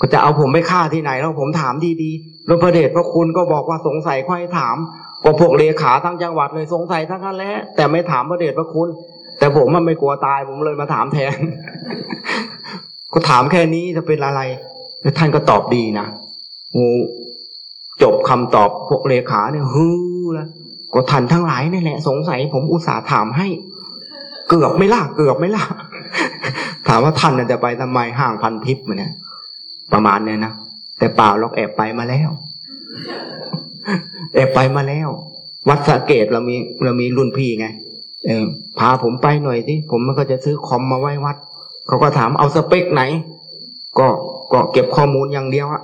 ก็จะเอาผมไปฆ่าที่ไหนแล้วผมถามดีๆแล้วพระเดชพระคุณก็บอกว่าสงสัยค่อยถามก็พวกเลขาทั้งจังหวัดเลยสงสัยทั้งนั้นแหละแต่ไม่ถามพระเดชพระคุณ แต่ผมมันไม่กลัวตายผมเลยมาถามแทน ก็ถามแค่นี้จะเป็นอะไรท่านก็ตอบดีนะโอ้ จบคำตอบพวกเลขาเนี่ยฮือแล้วก็ทันทั้งหลายนี่แหละ สงสัยผมอุตส่าห์ถามให้ เกือบไม่ล่ะเกือบไม่ล่ะ ถามว่าท่านจะไปทำไมห่างพันทิพย์มันเนี่ยประมาณเนี่ยนะแต่เปล่าเราแอบไปมาแล้ว แอบไปมาแล้ว วัดสะเกตเรามีเรามีรุ่นพี่ไง เออพาผมไปหน่อยสิผมมันก็จะซื้อคอมมาไว้วัด เขาก็ถามเอาสเปคไหน ก็ก็เก็บข้อมูลอย่างเดียวอะ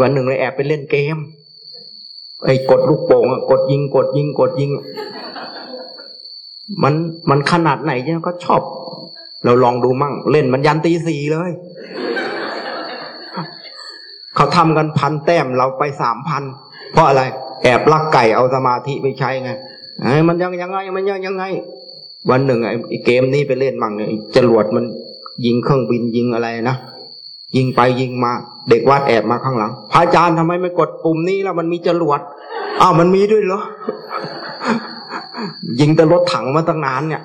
วันหนึ่งเลยแอบไปเล่นเกม ไอ้กดลูกโป่งอะกดยิง กดยิง กดยิง มันมันขนาดไหนเนี่ยก็ชอบ เราลองดูมั่ง เล่นมันยันตีสี่เลย เขาทำกันพันแต้มเราไปสามพันเพราะอะไร แอบลักไก่เอาสมาธิไปใช้ไงไอ้มันยังยังไง มันยังยังไง วันหนึ่งไอ้เกมนี้ไปเล่นมั่งเนี่ยจรวดมันยิงเครื่องบินยิงอะไรนะ ยิงไปยิงมา เด็กวัดแอบมาข้างหลัง พระอาจารย์ทำไมไม่กดปุ่มนี้แล้วมันมีจรวดอ้าวมันมีด้วยเหรอ ยิงแต่รถถังมาตั้งนานเนี่ย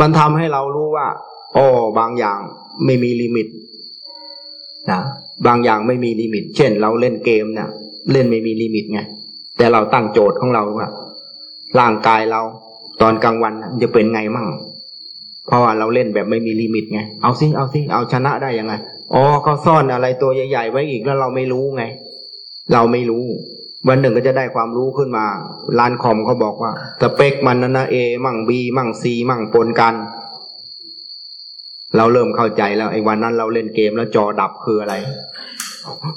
มันทำให้เรารู้ว่าโอ้บางอย่างไม่มี limit นะบางอย่างไม่มี limit เช่น เราเล่นเกมเนี่ยเล่นไม่มี limit ไงแต่เราตั้งโจทย์ของเราว่าร่างกายเราตอนกลางวันจะเป็นไงมั่ง เพราะว่าเราเล่นแบบไม่มีลิมิตไง เอาสิเอาสิเอาชนะได้ยังไง อ๋อเขาซ่อนอะไรตัวใหญ่ ๆ ไว้อีกแล้วเราไม่รู้ไง เราไม่รู้ วันหนึ่งก็จะได้ความรู้ขึ้นมาร้านคอมเขาบอกว่าสเปคมันนะนะเอมั่งบีมั่งซีมั่งปนกัน เราเริ่มเข้าใจแล้วไอ้วันนั้นเราเล่นเกมแล้วจอดับคืออะไร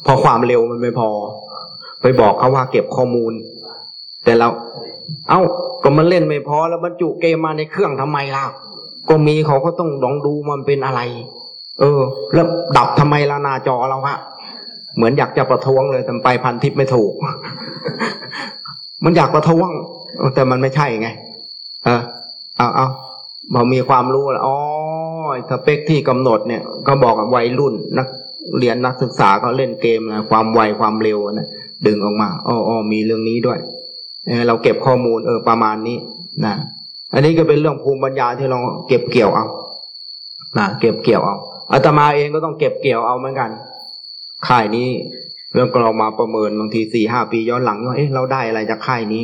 พอความเร็วมันไม่พอ ไปบอกเขาว่าเก็บข้อมูล แต่เรา เอ้าก็มันเล่นไม่พอแล้วบรรจุเกมมาในเครื่องทำไมล่ะ ก็มีเขาก็ต้องลองดูมันเป็นอะไร เออ แล้วดับทำไมละหนาจอเราฮะเหมือนอยากจะประท้วงเลยแต่ไปพันทิปไม่ถูก มันอยากประท้วงแต่มันไม่ใช่ไง เออเอาเอาพอมีความรู้แล้วอ๋อสเปคที่กำหนดเนี่ย ก็บอกกับวัยรุ่นนักเรียนนักศึกษาเขาเล่นเกมนะความไวความเร็วนะดึงออกมาอ๋ออ๋อมีเรื่องนี้ด้วยเออเราเก็บข้อมูลเออประมาณนี้นะ อันนี้ก็เป็นเรื่องภูมิปัญญาที่เราเก็บเกี่ยวเอานะเก็บเกี่ยวเอาอาตมาเองก็ต้องเก็บเกี่ยวเอาเหมือนกันค่ายนี้เรื่องเรามาประเมินบางทีสี่ห้าปีย้อนหลังว่าเอ๊ะเราได้อะไรจากค่ายนี้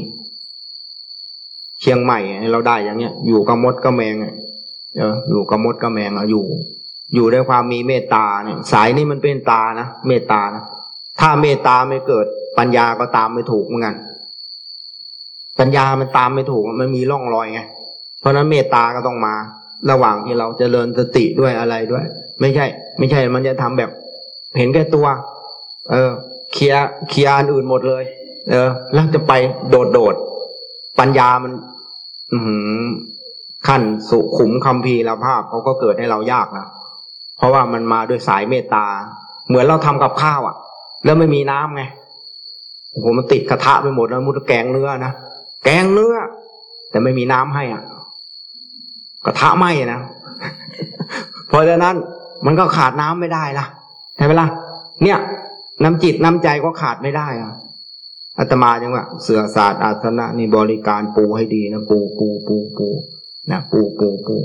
เชียงใหม่เราได้อย่างเงี้ย อยู่กับมดกับแมงอะเอออยู่กับมดกับแมงอะอยู่ อยู่ด้วยความมีเมตตาเนี่ยสายนี้มันเป็นตานะเมตตานะถ้าเมตตาไม่เกิด ปัญญาก็ตามไม่ถูกเหมือนกันปัญญามันตามไม่ถูกมันมีร่องรอยไง ราะนั้นเมตตาก็ต้องมา ระหว่างที่เราจเจริญสติด้วยอะไรด้วย ไม่ใช่ ไม่ใช่มันจะทำแบบ เห็นแก่ตัว เออ เคลียร์เคลียร์อันอื่นหมดเลย เออ แล้วจะไปโดดโดดปัญญามัน อืขั้นสุขุมคำพีลาภาพเขาก็เกิดให้เรายากนะเพราะว่ามันมาด้วยสายเมตตา เหมือนเราทำกับข้าวอะ่ะ แล้วไม่มีน้ำไงโอ้โหมันติดกระทะไปหมดแล้วมุดแกงเนื้อนะแกงเนื้อแต่ไม่มีน้ำให้อะ กระทะไหมนะเพราะฉะนั้นมันก็ขาดน้ำไม่ได้นะใช่ไหมล่ะเนี่ยน้ำจิตน้ำใจก็ขาดไม่ได้อะอาตมาจังว่าเสือศาสตร์อาสนะนี่บริการปูให้ดีนะปูปูปูปูนะปูปูปู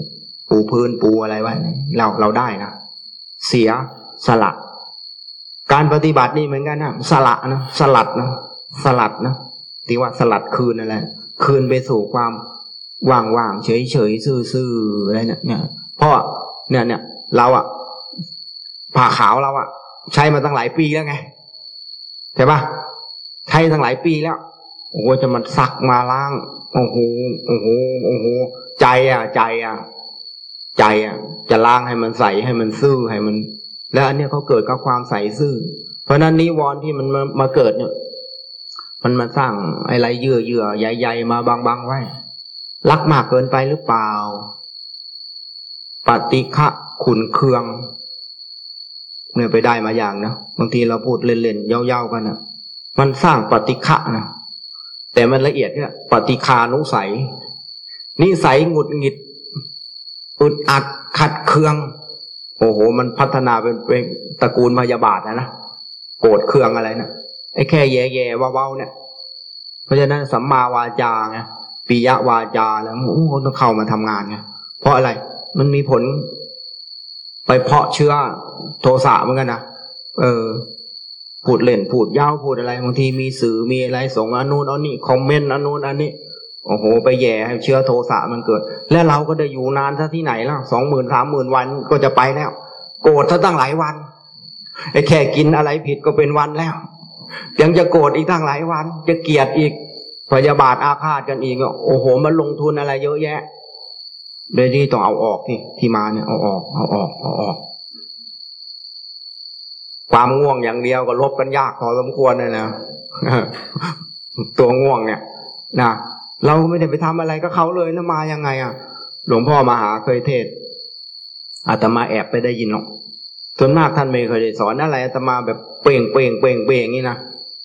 ปูพื้นปูอะไรไว้เราเราได้นะเสียสละ การปฏิบัตินี่เหมือนกันนะสละนะสลัดนะสลัดนะที่ว่าสลัดคืนอะไรคืนไปสู่ความ ว่างๆ เฉยๆ ซื่อๆ อะไรเนี่ยเนี่ยเพราะเนี่ยเนี่ยเราอะผ่าขาวเราอะใช้มาตั้งหลายปีแล้วไงใช่ปะใช้ตั้งหลายปีแล้ว โอ้โหจะมาซักมาล้างโอ้โหโอ้โหโอ้โหใจอะใจอะใจอะจะล้างให้มันใสให้มันซื่อให้มัน แล้วอันเนี้ยเขาเกิดกับความใสซื่อ เพราะนั้นนิวรณ์ที่มันมามาเกิดเนี่ย มันมาสร้างอะไรเยื่อเยื่อใหญ่ๆมาบางๆไว้ รักมากเกินไปหรือเปล่า ปฏิฆะขุนเคืองเนี่ยไปได้มาอย่างนะบางทีเราพูดเล่นๆเย้าๆกันนะมันสร้างปฏิฆะนะแต่มันละเอียดเนี่ยปฏิคานุสัยนิสัยหงุดหงิดอึดอัดขัดเคือง โอ้โห มันพัฒนาเป็นเป็นตระกูลพยาบาทนะนะโกรธเคืองอะไรนะไอ้แค่แย่แย่เว้าๆเนี่ย เพราะฉะนั้นสัมมาวาจาไง ปิยวาจาแล้วโอ้ต้องเข้ามาทำงานไงเพราะอะไร มันมีผล ไปเพาะเชื้อโทสะเหมือนกันนะเออ พูดเล่นพูดยาวพูดอะไรบางทีมีสื่อมีอะไรส่งอันนู้นอันนี้คอมเมนต์อันนู้นอันนี้โอ้โห ไปแย่ให้เชื้อโทสะมันเกิด และเราก็ได้อยู่นานซะที่ไหนล่ะสองหมื่นสามหมื่นวันก็จะไปแล้ว โกรธซะตั้งหลายวันไอ้แค่กินอะไรผิดก็เป็นวันแล้ว ยังจะโกรธอีกตั้งหลายวัน จะเกลียดอีก พยาบาทอาฆาตกันอีกโอ้โหมันลงทุนอะไรเยอะแยะโดยที่ต้องเอาออกที่ที่มาเนี่ยเอาออกเอาออกเอาออก ความง่วงอย่างเดียวก็ลบกันยากพอสมควรเลยนะตัวง่วงเนี่ยนะเราไม่ได้ไปทำอะไรก็เขาเลยแล้วมายังไงอะ หลวงพ่อมาหาเคยเทศอาตมาแอบไปได้ยินหรอกส่วนมากท่านไม่เคยได้สอนอะไรอาตมาแบบเปล่งเปล่งเปล่งเปล่งนี่นะ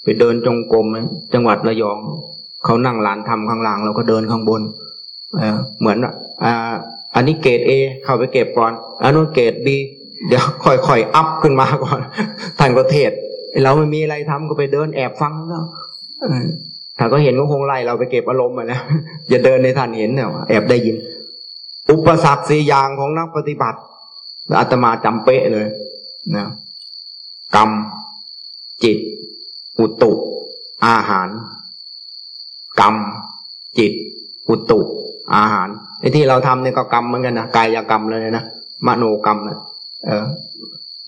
ไปเดินจงกรมจังหวัดระยอง เขานั่งหลานทำข้างล่างเราก็เดินข้างบนเหมือนอ่าอันนี้เกรดเอเข้าไปเก็บก่อนอันนู้นเกรดบีเดี๋ยวค่อยๆอัพขึ้นมาก่อนท่านก็เทศเราไม่มีอะไรทำก็ไปเดินแอบฟังแล้วถ้าก็เห็นก็คงไล่เราไปเก็บอารมณ์มาแล้วอย่าเดินในท่านเห็นเนี่ยแอบได้ยิน อุปสรรคสี่อย่างของนักปฏิบัติอาตมาจำเป๊ะเลยนะกรรม จิต อุตุ อาหาร กรรม จิตอุตุอาหารไอ้ที่เราทำเนี่ยก็กรรมเหมือนกันนะกายกรรมเลยนะมโนกรรมนะเออ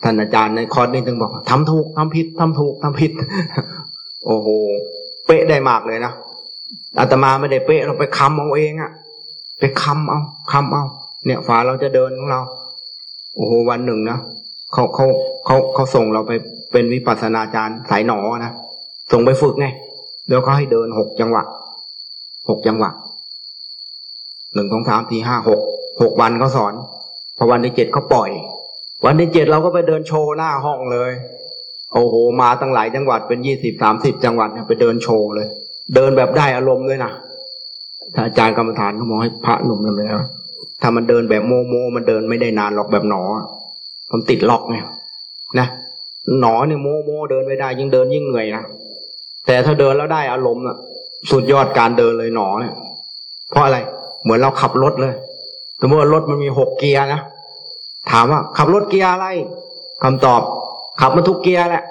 ท่านอาจารย์ในคอร์สนี่ถึงบอกทำถูกทำผิดทำถูกทำผิด โอ้โห เป๊ะได้มากเลยนะอาตมาไม่ได้เป๊ะเราไปคำเอาเองอะไปคำเอาคำเอา เนี่ยฝาเราจะเดินของเรา โอ้โหวันหนึ่งนะเขาเขาเขาเขาส่งเราไปเป็นวิปัสสนาจารย์สายหนอนะส่งไปฝึกไงแล้วเขาให้เดินหกจังหวะ หกจังหวะหนึ่งสองสามสี่ห้าหกหกวันเขาสอน พอวันที่เจ็ดเขาปล่อย วันที่เจ็ดเราก็ไปเดินโชว์หน้าห้องเลย โอ้โห มาตั้งหลายจังหวัดเป็นยี่สิบสามสิบจังหวัดเนี่ยไปเดินโชว์เลย เดินแบบได้อารมณ์ด้วยนะถ้าอาจารย์กรรมฐานเขามองให้พระหนุ่มนั่นเลยถ้ามันเดินแบบโมโมมันเดินไม่ได้นานหรอกแบบหนอผมติดล็อกไงนะหนอเนี่ยโมโมเดินไม่ได้ยิ่งเดินยิ่งเหนื่อยนะแต่ถ้าเดินแล้วได้อารมณ์น่ะ สุดยอดการเดินเลยหนอเนี่ย เพราะอะไรเหมือนเราขับรถเลยสมมติว่ารถมันมีหกเกียร์นะถามว่า ขับรถเกียร์อะไรคำตอบ ขับมาทุกเกียร์แหละ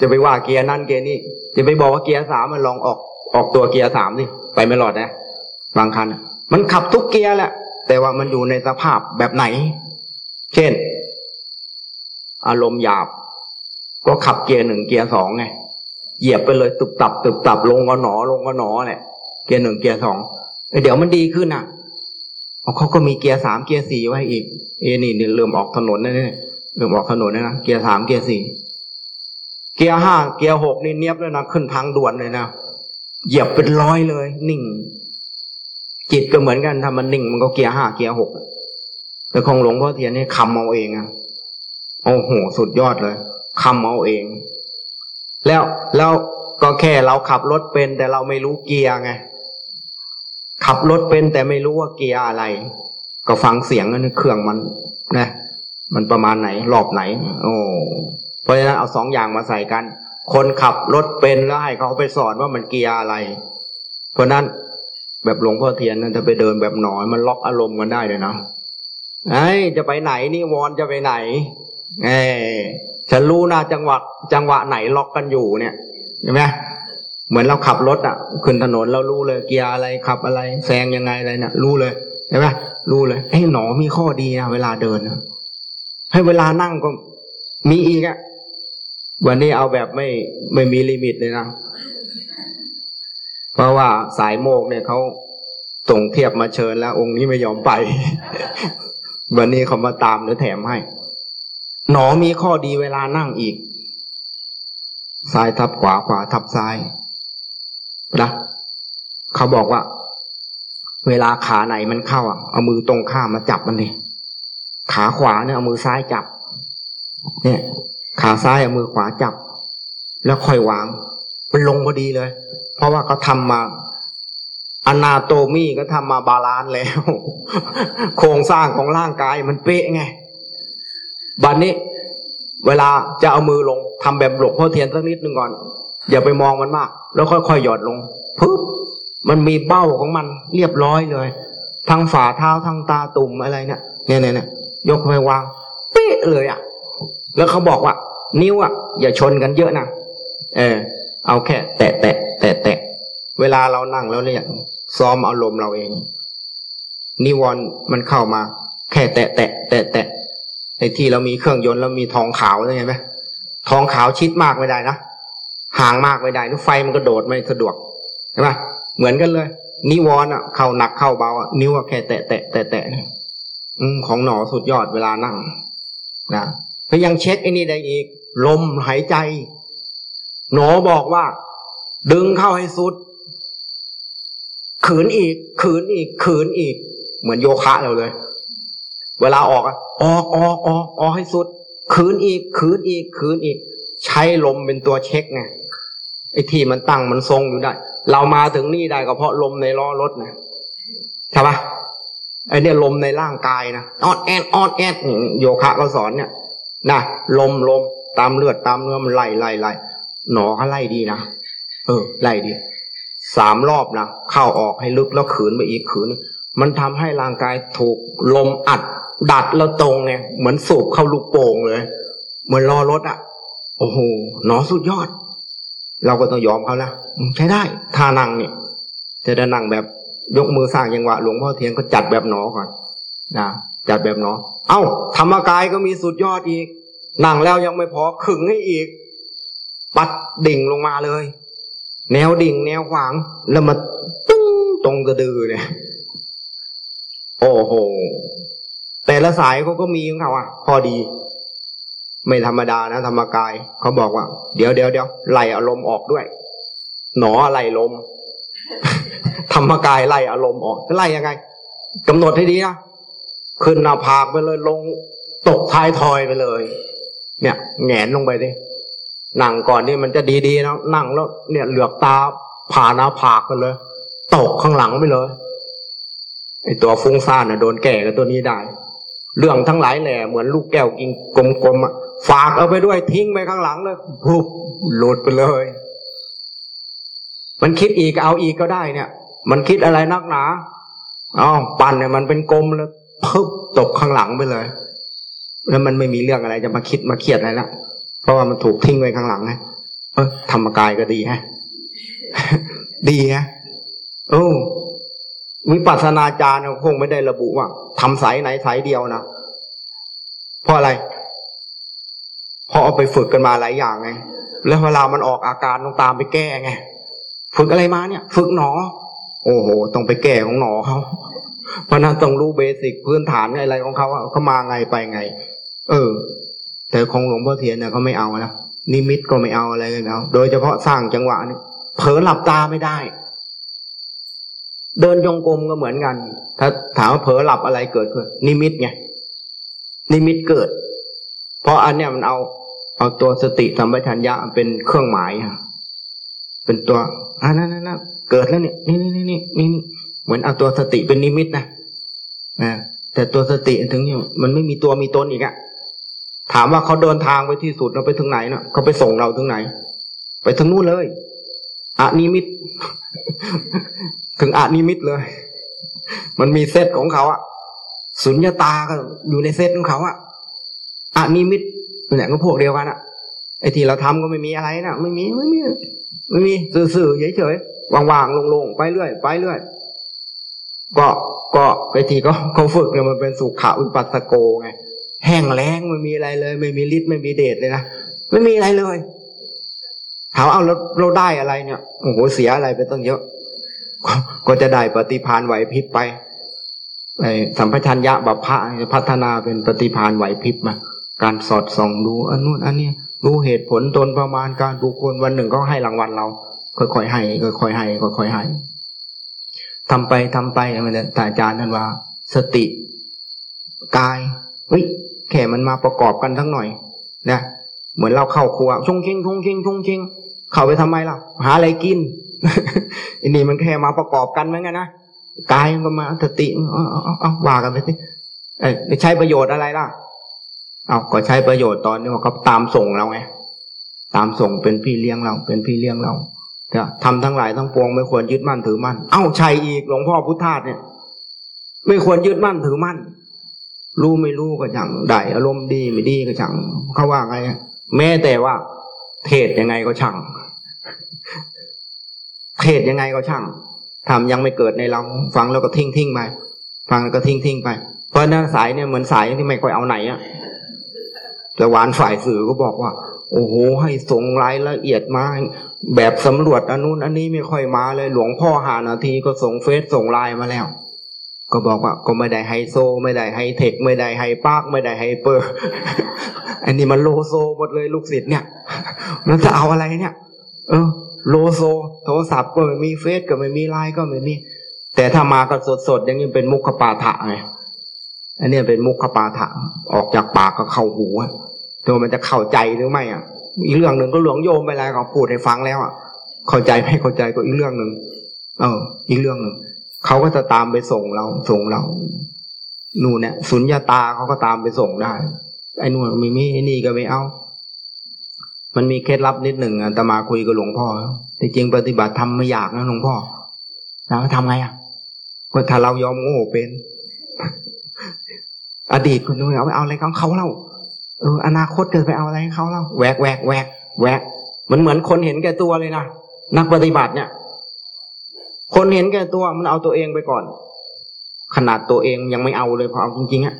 จะไปว่าเกียร์นั่นเกียร์นี่จะไปบอกว่าเกียร์สามมันลองออกออกตัวเกียร์สามสิไปไม่รอดนะบางคันมันขับทุกเกียร์แหละ แต่ว่ามันอยู่ในสภาพแบบไหน เช่น อารมณ์หยาบ ก็ขับเกียร์หนึ่งเกียร์สองไง เหยียบไปเลยตุบตับตุบตับลงก็หนอลงก็หนอแหละเกียร์หนึ่งเกียร์สองเดี๋ยวมันดีขึ้นอะเขาก็มีเกียร์สามเกียร์สี่ไว้อีก เอ้นี่นี่เริ่มออกถนนแล้วเนี่ยเริ่มออกถนนแล้วนะเกียร์สามเกียร์สี่เกียร์ห้าเกียร์หกนี่เนียบเลยนะขึ้นทางด่วนเลยนะเหยียบเป็นร้อยเลย นิ่ง จิตก็เหมือนกันถ้ามันนิ่งมันก็เกียร์ห้าเกียร์หกแต่ของหลวงพ่อเทียนนี่คลำเอาเองอะโอ้โหสุดยอดเลยคลำเอาเอง แล้วแล้วก็แค่เราขับรถเป็น แต่เราไม่รู้เกียร์ไงขับรถเป็นแต่ไม่รู้ว่าเกียร์อะไร ก็ฟังเสียงนั่นเครื่องมันนะมันประมาณไหนรอบไหน โอ้เพราะฉะนั้นเอาสองอย่างมาใส่กัน คนขับรถเป็นแล้วให้เขาไปสอนว่ามันเกียร์อะไร เพราะนั้นแบบหลวงพ่อเทียนนั้นถ้าไปเดินแบบหนอยมันล็อกอารมณ์กันได้เลยนะไอ้จะไปไหนนี่วอนจะไปไหน เอ้ฉันรู้นะจังหวะจังหวะไหนล็อกกันอยู่เนี่ยเห็นไหมเหมือนเราขับรถอะ ขึ้นถนนเรารู้เลยเกียร์อะไรขับอะไรแซงยังไงอะไรเนี่ยรู้เลยเห็นไหมรู้เลยไอ้หนอมีข้อดีนะเวลาเดินให้เวลานั่งก็มีอีกอะวันนี้เอาแบบไม่ไม่มีลิมิตเลยนะเพราะว่าสายโมกเนี่ยเขาส่งเทียบมาเชิญแล้ว องค์นี้ไม่ยอมไป วันนี้เขามาตามหรือแถมให้ หนอมีข้อดีเวลานั่งอีก ซ้ายทับขวาขวาทับซ้ายนะเขาบอกว่า เวลาขาไหนมันเข้าอะเอามือตรงข้ามมาจับมันเลยขาขวาเนี่ยเอามือซ้ายจับ เนี่ย ขาซ้ายเอามือขวาจับ แล้วค่อยวาง มันลงพอดีเลย เพราะว่าเขาทำมาanatomy ก็ทำมา balance แล้ว โครงสร้างของร่างกายมันเป๊ะไง บัดนี้ เวลาจะเอามือลงทำแบบหลวงพ่อเทียนสักนิดหนึ่งก่อน อย่าไปมองมันมาก แล้วค่อยๆหย่อนลงปึ๊บมันมีเบ้าของมันเรียบร้อยเลย ทั้งฝ่าเท้าทั้งตาตุ่มอะไรเนี่ยเนี่ยเนี่ยเนี่ยยกไปวางเป๊ะเลยอะ แล้วเขาบอกว่า นิ้วอะ อย่าชนกันเยอะนะเออ เอาแค่ แตะแตะแตะแตะเวลาเรานั่งแล้วเนี่ยซ้อมอารมณ์เราเอง นิวรณ์มันเข้ามา แค่แตะแตะแตะแตะ ไอ้ที่เรามีเครื่องยนต์แล้วมีทองขาวใช่ไหมทองขาวชิดมากไม่ได้นะห่างมากไม่ได้นึกไฟมันก็โดดไม่สะดวกใช่ไหมเหมือนกันเลย นิวรณ์อะเข้าหนักเข้าเบาอะนิ้วอะแค่แตะแตะแตะแตะเนี่ยของหนอสุดยอดเวลานั่งนะพยังเช็คไอ้นี่ได้อีก ลมหายใจ หนอบอกว่า ดึงเข้าให้สุด ขืนอีก ขืนอีก ขืนอีก เหมือนโยคะเราเลย เวลาออกอะออกออกออกออกให้สุดขืนอีกขืนอีกขืนอีก ใช้ลมเป็นตัวเช็คไงไอ้ที่มันตั้งมันทรงอยู่ได้ เรามาถึงนี่ได้ก็เพราะลมในล้อรถนะใช่ปะไอ้เนี่ยลมในร่างกายนะออดแอดออดแอดโยคะก็สอนเนี่ยนะลมลมตามเลือดตามเนื้อมันไล่ไล่ไล่หนอเขาไล่ดีนะเออไล่ดีสามรอบนะเข้าออกให้ลึกแล้วขืนไปอีกขืน มันทำให้ร่างกายถูกลมอัด ดัดแล้วตรงไงเหมือนสูบเข้าลูกโป่งเลย เหมือนรอรถอะ่ะ โอ้โหหนอสุดยอด เราก็ต้องยอมเขานะใช้ได้ท่านั่งเนี่ยจะได้นั่งแบบยกมือสร้างยังหวะหลวงพ่อเทียนก็จัดแบบหนอก่อนนะจัดแบบหนอ เอ้าธรรมกายก็มีสุดยอดอีก นั่งแล้วยังไม่พอขึงให้อีก ปัดดิ่งลงมาเลย แนวดิ่งแนวขวางแล้วมาตึ้งตรงกระดือเนี่ย โอ้โห ละสายเขาก็มีของเขาอะพอดี ไม่ธรรมดานะธรรมกายเขาบอกว่า เดี๋ยวเดี๋ยวเดี๋ยวไล่อารมณ์ออกด้วย หนออะไรลม ธรรมกายไล่อารมณ์ออกไล่ยังไงกำหนดให้ดีนะขึ้นหน้าผากไปเลยลงตกท้ายทอยไปเลย เนี่ยแงนลงไปดินั่งก่อนนี่มันจะดีๆนะนั่งแล้ว เนี่ยเหลือกตาผ่าหน้าผากไปเลย ตกข้างหลังไปเลยไอตัวฟุ้งซ่านน่ะโดนแก่กับตัวนี้ได้ เรื่องทั้งหลายแหล่เหมือนลูกแก้วกินกลมๆอะฝากเอาไปด้วยทิ้งไปข้างหลังเลยพุบหลุดไปเลย มันคิดอีกเอาอีกก็ได้เนี่ย มันคิดอะไรนักหนาอ๋อปั่นเนี่ยมันเป็นกลมแล้วพึบตกข้างหลังไปเลย แล้วมันไม่มีเรื่องอะไรจะมาคิดมาเครียดอะไรละเพราะว่ามันถูกทิ้งไว้ข้างหลังไงเออธรรมกายก็ดีฮะดีฮะโอ้วิปัสสนาจารย์คงไม่ได้ระบุว่า ทำสายไหนสายเดียวนะเพราะอะไรเพราะเอาไปฝึกกันมาหลายอย่างไง แล้วเวลามันออกอาการต้องตามไปแก้ไง ฝึกอะไรมาเนี่ย ฝึกหนอ โอ้โห ต้องไปแก้ของหนอเขาเพราะนั้นต้องรู้เบสิกพื้นฐานอะไรของเขาเขามาไงไปไง เออ แต่ของหลวงพ่อเทียนเนี่ยเขาไม่เอานะนิมิตก็ไม่เอาอะไรเลยเอาโดยเฉพาะสร้างจังหวะนี่เผลอหลับตาไม่ได้ เดินจงกรมก็เหมือนกัน ถ้าถามว่าเผลอหลับอะไรเกิดขึ้นนิมิตไงนิมิตเกิด เพราะอันเนี้ยมันเอา เอาตัวสติสัมปชัญญะเป็นเครื่องหมายอะเป็นตัวอันนั้นนั่นเกิดแล้วเนี่ยนี่นี่นี่นี่นี่นี่เหมือนเอาตัวสติเป็นนิมิตนะนะแต่ตัวสติถึงเนี่ยมันไม่มีตัวมีตนอีกอะถามว่าเขาเดินทางไปที่สุดเราไปถึงไหนเนาะเขาไปส่งเราถึงไหน ไปถึงนู่นเลยอะนิมิต ถึงอะนิมิตเลย มันมีเซตของเขาอะสุญญตาก็อยู่ในเซตของเขาอะอะนิมิตเนี่ยก็พวกเดียวกันอะไอ้ที่เราทำก็ไม่มีอะไรนะไม่มีไม่มีไม่มีสื่อๆเฉยๆว่างๆลงๆไปเรื่อยไปเรื่อยก็ก็ไอที่ก็เขาฝึกเนี่ยมันเป็นสุขาอุปัสสโกไงแห้งแล้งไม่มีอะไรเลย ไม่มีฤทธิ์ไม่มีเดชเลยนะไม่มีอะไรเลยถามเอาเราเราได้อะไรเนี่ยโอ้โหเสียอะไรไปตั้งเยอะ ก็จะได้ปฏิพานไหวพริบไปไสัมปชัญญะบัพพะพัฒนาเป็นปฏิพานไหวพริบมาการสอดส่องดูอันนู้นอันนี้รู้เหตุผลตนประมาณการบุคคลวันหนึ่งก็ให้รางวัลเรา ค่อยๆให้ค่อยๆให้ค่อยๆให้ทำไปทำไปมันแต่อาจารย์ท่านว่า สติกายเฮ้ยแค่มันมาประกอบกันทั้งหน่อยนะเหมือนเราเข้าครัวชงเชงชงเชงชงเชงเข้าไปทำไมล่ะ หาอะไรกิน อันนี้มันแค่มาประกอบกันเหมือนกันนะกายมันก็มาสติเอาเอาเอาว่ากันไปสิเอ้ใช้ประโยชน์อะไรล่ะเอาก็ใช้ประโยชน์ตอนนี้มันก็ตามส่งเราไงตามส่งเป็นพี่เลี้ยงเรา เป็นพี่เลี้ยงเราจะทำทั้งหลายทั้งปวงไม่ควรยึดมั่นถือมั่นเอ้าชัยอีกหลวงพ่อพุทธาเนี่ย ไม่ควรยึดมั่นถือมั่นรู้ไม่รู้ก็ช่างได้อารมณ์ดีไม่ดีก็ช่างเขาว่าไงแม้แต่ว่า เทศยังไงก็ช่าง เทศยังไงก็ช่างทำยังไม่เกิดในเราฟังแล้วก็ทิ้งทิ้งไปฟังแล้วก็ทิ้งทิ้งไป เพราะนั้นสายเนี่ยเหมือนสายที่ไม่ค่อยเอาไหนอะแต่วานฝ่ายสื่อก็บอกว่า โอ้โห ให้ส่งรายละเอียดมาแบบสำรวจอันนู้นอันนี้ไม่ค่อยมาเลย หลวงพ่อหานาทีก็ส่งเฟซส่งไลน์มาแล้ว ก็บอกว่าก็ไม่ได้ไฮโซ ไม่ได้ไฮเทค ไม่ได้ไฮด์ปาร์กไม่ได้ hyper อันนี้มันโลโซหมดเลยลูกศิษย์เนี่ย มันจะเอาอะไรเนี่ย เออ โลโซ โทรศัพท์ก็ไม่มีเฟซก็ไม่มีไลน์ก็ไม่มี แต่ถ้ามาก็สดๆอย่างนี้เป็นมุขปาฐะไงอันนี้เป็นมุขปาฐะออกจากปากก็เข้าหูอะตัวมันจะเข้าใจหรือไม่อะอีกเรื่องหนึ่งก็หลวงโยมไปแล้วเขาพูดให้ฟังแล้วอะเข้าใจไม่เข้าใจก็อีกเรื่องหนึ่งเออ อีกเรื่องหนึ่งเขาก็จะตามไปส่งเราส่งเราหนูเนี่ยสุญญาตาเขาก็ตามไปส่งได้ไอ้นู่นมีมีไอ้นี่ก็ไม่เอา มันมีเคล็ดลับนิดหนึ่งอาตมาคุยกับหลวงพ่อแต่จริงปฏิบัติทำไม่อยากนะหลวงพ่อแล้วทำไงอะก็ถ้าเรายอมโง่เป็น อดีตคนนู้นเอาไปเอาอะไรของเขาเล่าเอออนาคตเกิดไปเอาอะไรเขาเล่าแหวกแหวกแหวกแหวกมันเหมือนคนเห็นแก่ตัวเลยนะนักปฏิบัติเนี่ย คนเห็นแก่ตัวมันเอาตัวเองไปก่อน ขนาดตัวเองยังไม่เอาเลยพอเอาจริงๆอะ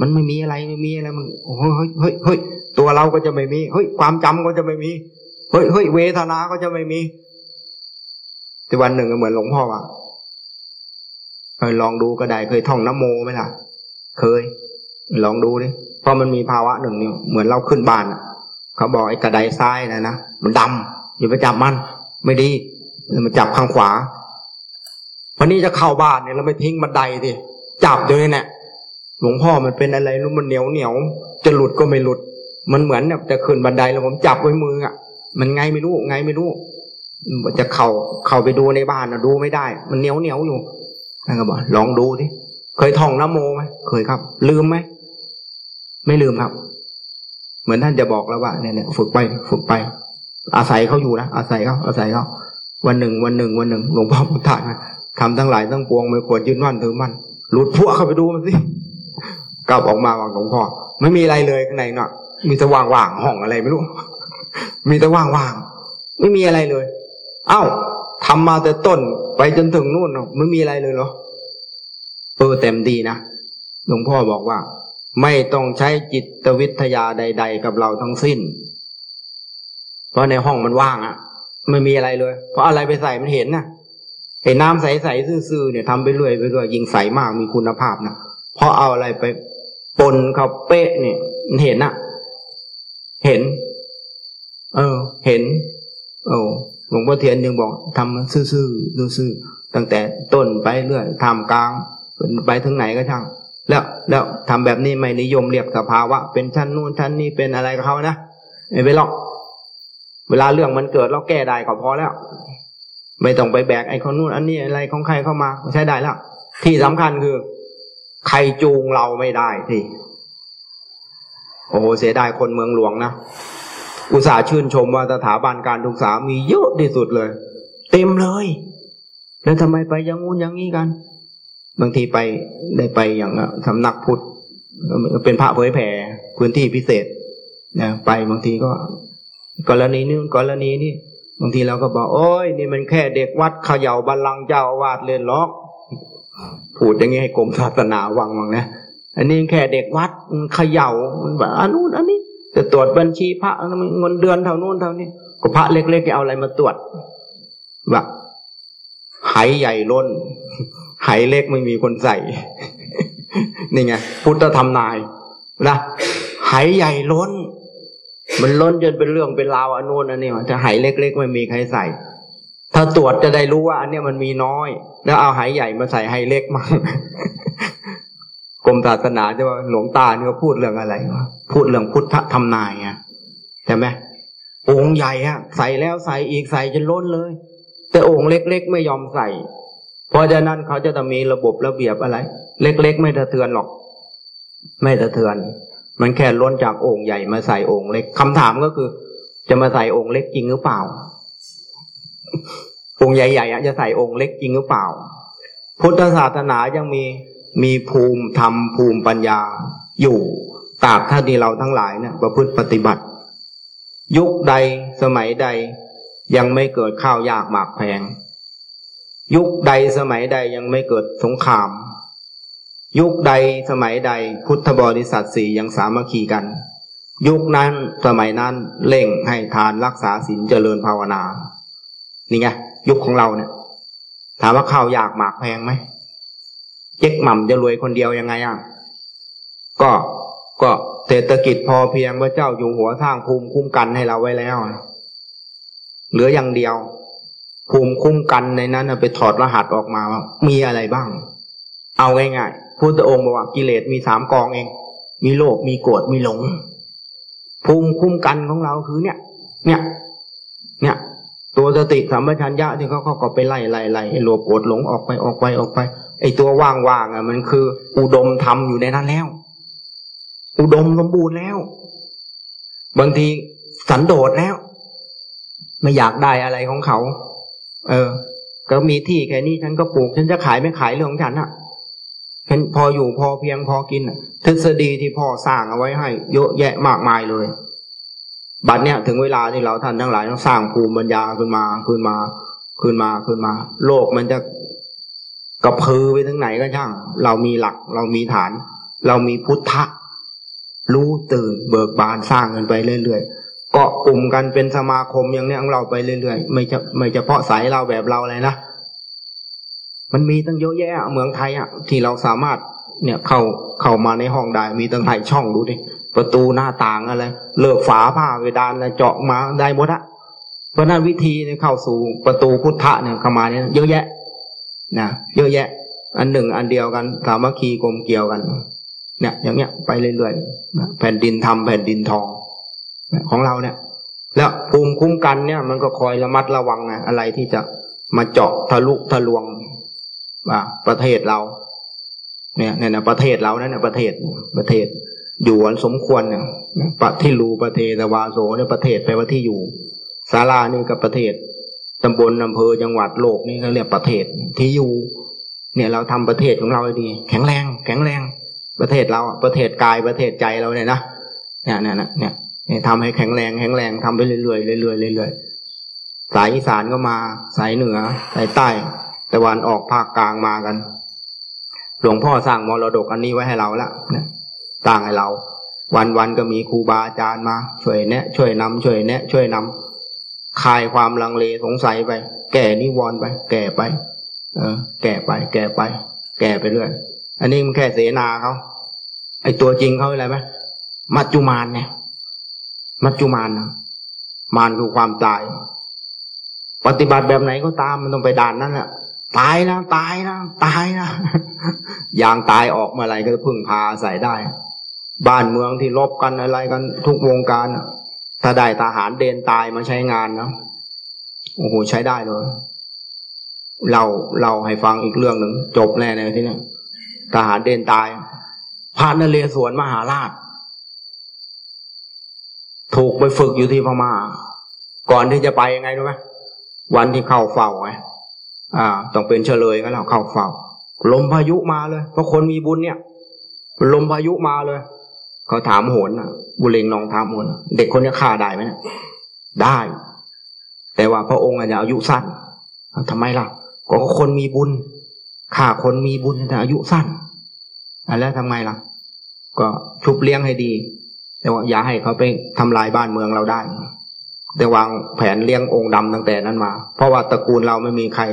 มันไม่มีอะไรไม่มีอะไรมันเฮ้ยเฮ้ยเฮ้ย ตัวเราก็จะไม่มีเฮ้ยความจำก็จะไม่มีเฮ้ยเฮ้ยเวทนาก็จะไม่มีแต่วันหนึ่งก็เหมือนหลวงพ่อว่าเคยลองดูก็ได้เคยท่องน้ำโมไหมล่ะ เคย ลองดูดิเพราะมันมีภาวะหนึ่งเนี่ยเหมือนเราขึ้นบ้านอะ เขาบอกไอ้กระไดซ้ายนะนะมันดำอย่าไปจับมัน ไม่ดีมันจับข้างขวาวันนี้จะเข้าบ้านเนี่ยเราไม่ทิ้งบันไดดิจับอยู่นี่แหละหลวงพ่อมันเป็นอะไรรู้มันเหนียวเหนียวจะหลุดก็ไม่หลุด มันเหมือนเนี่ยจะขึ้นบันไดแล้วผมจับไว้มืออะ มันไงไม่รู้ไงไม่รู้จะเข้าเข้าไปดูในบ้านนะดูไม่ได้ มันเหนียวเหนียวอยู่ท่านก็บอกลองดูดิเคยท่องน้ำโมไหมเคยครับ ลืมไหมไม่ลืมครับ เหมือนท่านจะบอกแล้วว่าเนี่ยเนี่ยฝึกไปฝึกไป อาศัยเขาอยู่นะอาศัยเขาอาศัยเขาวันหนึ่ง วันหนึ่ง วันหนึ่งหลวงพ่อพุทธะทำทั้งหลายทั้งปวงไม่ควรยึดมั่นถือมั่นหลุดพวกเข้าไปดูมันสิกลับออกมาว่าหลวงพ่อไม่มีอะไรเลยข้างในเนาะ มีแต่ว่างว่างห้องอะไรไม่รู้ มีแต่ว่างว่างไม่มีอะไรเลย เอ้าทำมาแต่ต้นไปจนถึงนู่นไม่มีอะไรเลยเหรอเออเต็มดีนะหลวงพ่อบอกว่า ไม่ต้องใช้จิตวิทยาใด ๆ กับเราทั้งสิ้น เพราะในห้องมันว่างอะ่ะไม่มีอะไรเลย เพราะอะไรไปใส่มันเห็นนะเห็นน้ำใสๆซื่อๆเนี่ยทำไปเรื่อยไปเรื่อยยิงใสมากมีคุณภาพนะเพราะเอาอะไรไปปนเขาเป๊ะเนี่ยมันเห็นนะ เห็น เออ เห็น โอ้หลวงพ่อเทียนยังบอกทำซื่อๆซื่อๆตั้งแต่ต้นไปเรื่อยทำกลางไปถึงไหนก็ช่าง แล้วแล้วทำแบบนี้ไม่นิยมเรียกสภาวะ เป็นชั้นนู่นชั้นนี้เป็นอะไรกับเขานะไม่ไปหรอก เวลาเรื่องมันเกิดเราแก้ได้ก็พอแล้ว ไม่ต้องไปแบกไอ้คนนู่นอันนี้อะไรของใครเข้ามาใช้ได้แล้ว ที่สำคัญคือ ใครจูงเราไม่ได้ที่ โอ้โหเสียดายคนเมืองหลวงนะอุตส่าห์ชื่นชมว่าสถาบันการศึกษามีเยอะที่สุดเลย เต็มเลย แล้วทำไมไปยังงู้นอย่างนี้กัน บางทีไปได้ไปอย่างสำนักพุทธเป็นพระเผยแผ่พื้นที่พิเศษนะไปบางทีก็ กรณีนี้กรณีนี้บางทีเราก็บอกโอ้ยนี่มันแค่เด็กวัดเขย่าบัลลังก์เจ้าอาวาสเล่นล็อกพูดอย่างนี้ให้กรมศาสนาวังวังนะ อันนี้แค่เด็กวัดเขย่ามันแบบอันนู้นอันนี้จะตรวจบัญชีพระเงินเดือนเท่านู้นเท่านี้ก็พระเล็กๆจะเอาอะไรมาตรวจว่าไหใหญ่ล้นไหเล็กไม่มีคนใส่ นี่ไงพุทธธรรมนายนะไหใหญ่ล้น มันล้นจนเป็นเรื่องเป็นราวอันนู้นอันนี้จะไหเล็กๆไม่มีใครใส่ ถ้าตรวจจะได้รู้ว่า อันนี้มันมีน้อย แล้วเอาไหใหญ่มาใส่ไหเล็กมา กรมศาสนาจะว่าหลวงตาเนี่ยพูดเรื่องอะไรพูดเรื่องพุทธธรรมนายอะใช่ไหมองค์ใหญ่อะใส่แล้วใส่อีกใส่จนล้นเลย แต่องค์เล็ก ๆ ไม่ยอมใส่ เพราะฉะนั้นเขาจะต้องมีระบบระเบียบอะไร เล็ก ๆ ไม่สะเทือนหรอก ไม่สะเทือน มันแค่ล้นจากองค์ใหญ่มาใส่องค์เล็กคำถามก็คือ จะมาใส่องค์เล็กจริงหรือเปล่า องค์ใหญ่ๆจะใส่องค์เล็กจริงหรือเปล่า พุทธศาสนายังมี มีภูมิธรรมภูมิปัญญาอยู่ตราบถ้าที่เราทั้งหลายเนี่ยประพฤติปฏิบัติ ยุคใดสมัยใดยังไม่เกิดข้าวยากหมากแพง ยุคใดสมัยใดยังไม่เกิดสงคราม ยุคใดสมัยใดพุทธบริษัทสี่ยังสามัคคีกัน ยุคนั้นสมัยนั้นเล่งให้ทานรักษาศีลเจริญภาวนา นี่ไงยุคของเราเนี่ย ถามว่าข้าวยากหมากแพงไหม เจ๊กหม่ำจะรวยคนเดียวยังไงอะก็ก็เศรษฐกิจพอเพียงพระเจ้าอยู่หัวสร้างภูมิคุ้มกันให้เราไว้แล้วเหลืออย่างเดียว ภูมิคุ้มกันในนั้นไปถอดรหัสออกมาว่ามีอะไรบ้าง เอาง่ายๆพุทธองค์บอกว่ากิเลสมีสามกองเอง มีโลภมีโกรธมีหลง ภูมิคุ้มกันของเราคือเนี่ย เนี่ย เนี่ย ตัวสติสัมปชัญญะที่เขาเขาก็ไปไล่ไล่ไล่โลภโกรธหลงออกไปออกไปออกไป ไอตัวว่างๆอะ มันคือ อุดมธรรมอยู่ในนั้นแล้ว อุดมสมบูรณ์แล้ว บางทีสันโดษแล้ว ไม่อยากได้อะไรของเขา เออ ก็มีที่แค่นี้ฉันก็ปลูก ฉันจะขายไม่ขายเรื่องของฉันอะเห็นพออยู่พอเพียงพอกินทฤษฎีที่พ่อสร้างเอาไว้ให้ เยอะแยะมากมายเลย บัดเนี้ยถึงเวลาที่เราท่านทั้งหลายต้องสร้างภูมิปัญญาขึ้นมาขึ้นมา ขึ้นมาขึ้นมา โลกมันจะ กระพือไปถึงไหนก็ช่าง เรามีหลักเรามีฐาน เรามีพุทธะ รู้ตื่นเบิกบานสร้างกันไปเรื่อยๆเกาะกลุ่มกันเป็นสมาคมอย่างนี้ของเราไปเรื่อยๆไม่จะไม่เฉพาะสายเราแบบเราเลยนะมันมีตั้งเยอะแยะเมืองไทยอะที่เราสามารถเนี่ยเข้าเข้ามาในห้องได้มีตั้งหลายช่องดูดิประตูหน้าต่างอะไรเลิกฝาผ้าเวดานอะไรเจาะมาได้หมดอะเพราะนั้นวิธีเข้าสู่ประตูพุทธะเนี่ยเข้ามาเนี่ยเยอะแยะ นะเยอะแยะ อันหนึ่งอันเดียวกันสามัคคีกลมเกี่ยวกัน เนี่ย อย่างเงี้ยไปเรื่อยๆแผ่นดินทำแผ่นดินทองของเราเนี่ย แล้วภูมิคุ้มกันเนี่ย มันก็คอยระมัดระวังนะอะไรที่จะมาเจาะทะลุทะลวงว่าประเทศเรา เนี่ยเนี่ยนะประเทศเรานั่นเนี่ยประเทศประเทศอยู่อันสมควรเนี่ยปะที่รูประเทศวาโสเนี่ยประเทศแปลว่าที่อยู่ศาลานี่กับประเทศ ตำบลอำเภอจังหวัดโลกนี่เขาเรียกประเทศที่อยู่ เนี่ยเราทำประเทศของเราดี แข็งแรง แข็งแรง ประเทศเราประเทศกายประเทศใจเราเนี่ยนะเนี่ยเนี่ยเนี่ยเนี่ยทำให้แข็งแรงแข็งแรงทำไปเรื่อยๆเรื่อยๆเรื่อยๆสายอีสานก็มา สายเหนือสายใต้แต่วันออกภาคกลางมากัน หลวงพ่อสร้างมรดกอันนี้ไว้ให้เราล้วนะสร้างให้เรา วันวันก็มีครูบาอาจารย์มา ช่วยแนะ ช่วยนำช่วยแนะ ช่วยนำ คลายความลังเลสงสัยไป แก่นิวรณ์ไป แก่ไป เออ แก่ไป แก่ไป แก่ไปเรื่อยอันนี้มันแค่เสนาเขาไอตัวจริงเขาอะไรไหมมัจจุมานเนี่ย มัจจุมานนะมานคือความตาย ปฏิบัติแบบไหนก็ตามมันต้องไปด่านนั่นแหละตายนะตายนะตายนะอย่างตายออกเมื่อไรก็พึ่งพาใส่ได้ บ้านเมืองที่ลบกันอะไรกันทุกวงการ ถ้าได้ทหารเดนตายมาใช้งานนะโอ้โหใช้ได้เลยเราเราให้ฟังอีกเรื่องหนึ่งจบแน่เลยที่นี่ทหารเดนตายพระนเรศวรมหาราช ถูกไปฝึกอยู่ที่พม่า ก่อนที่จะไปยังไงรู้ไหมวันที่เข้าเฝ้าไงอ่า ต้องเป็นเฉลยก็แล้วเข้าเฝ้า ลมพายุมาเลย เพราะคนมีบุญเนี่ย ลมพายุมาเลย เขาถามโหนอะ บุเรงนองถามโหนเด็กคนนี้ฆ่าได้ไหมได้ แต่ว่าพระองค์อาจจะอายุสั้นทำไมล่ะ ก็คนมีบุญฆ่าคนมีบุญแต่อายุสั้นแล้วทำไงล่ะ ก็ชุบเลี้ยงให้ดี แต่ว่าอย่าให้เขาไปทำลายบ้านเมืองเราได้ได้วางแผนเลี้ยงองค์ดำตั้งแต่นั้นมา เพราะว่าตระกูลเราไม่มีใคร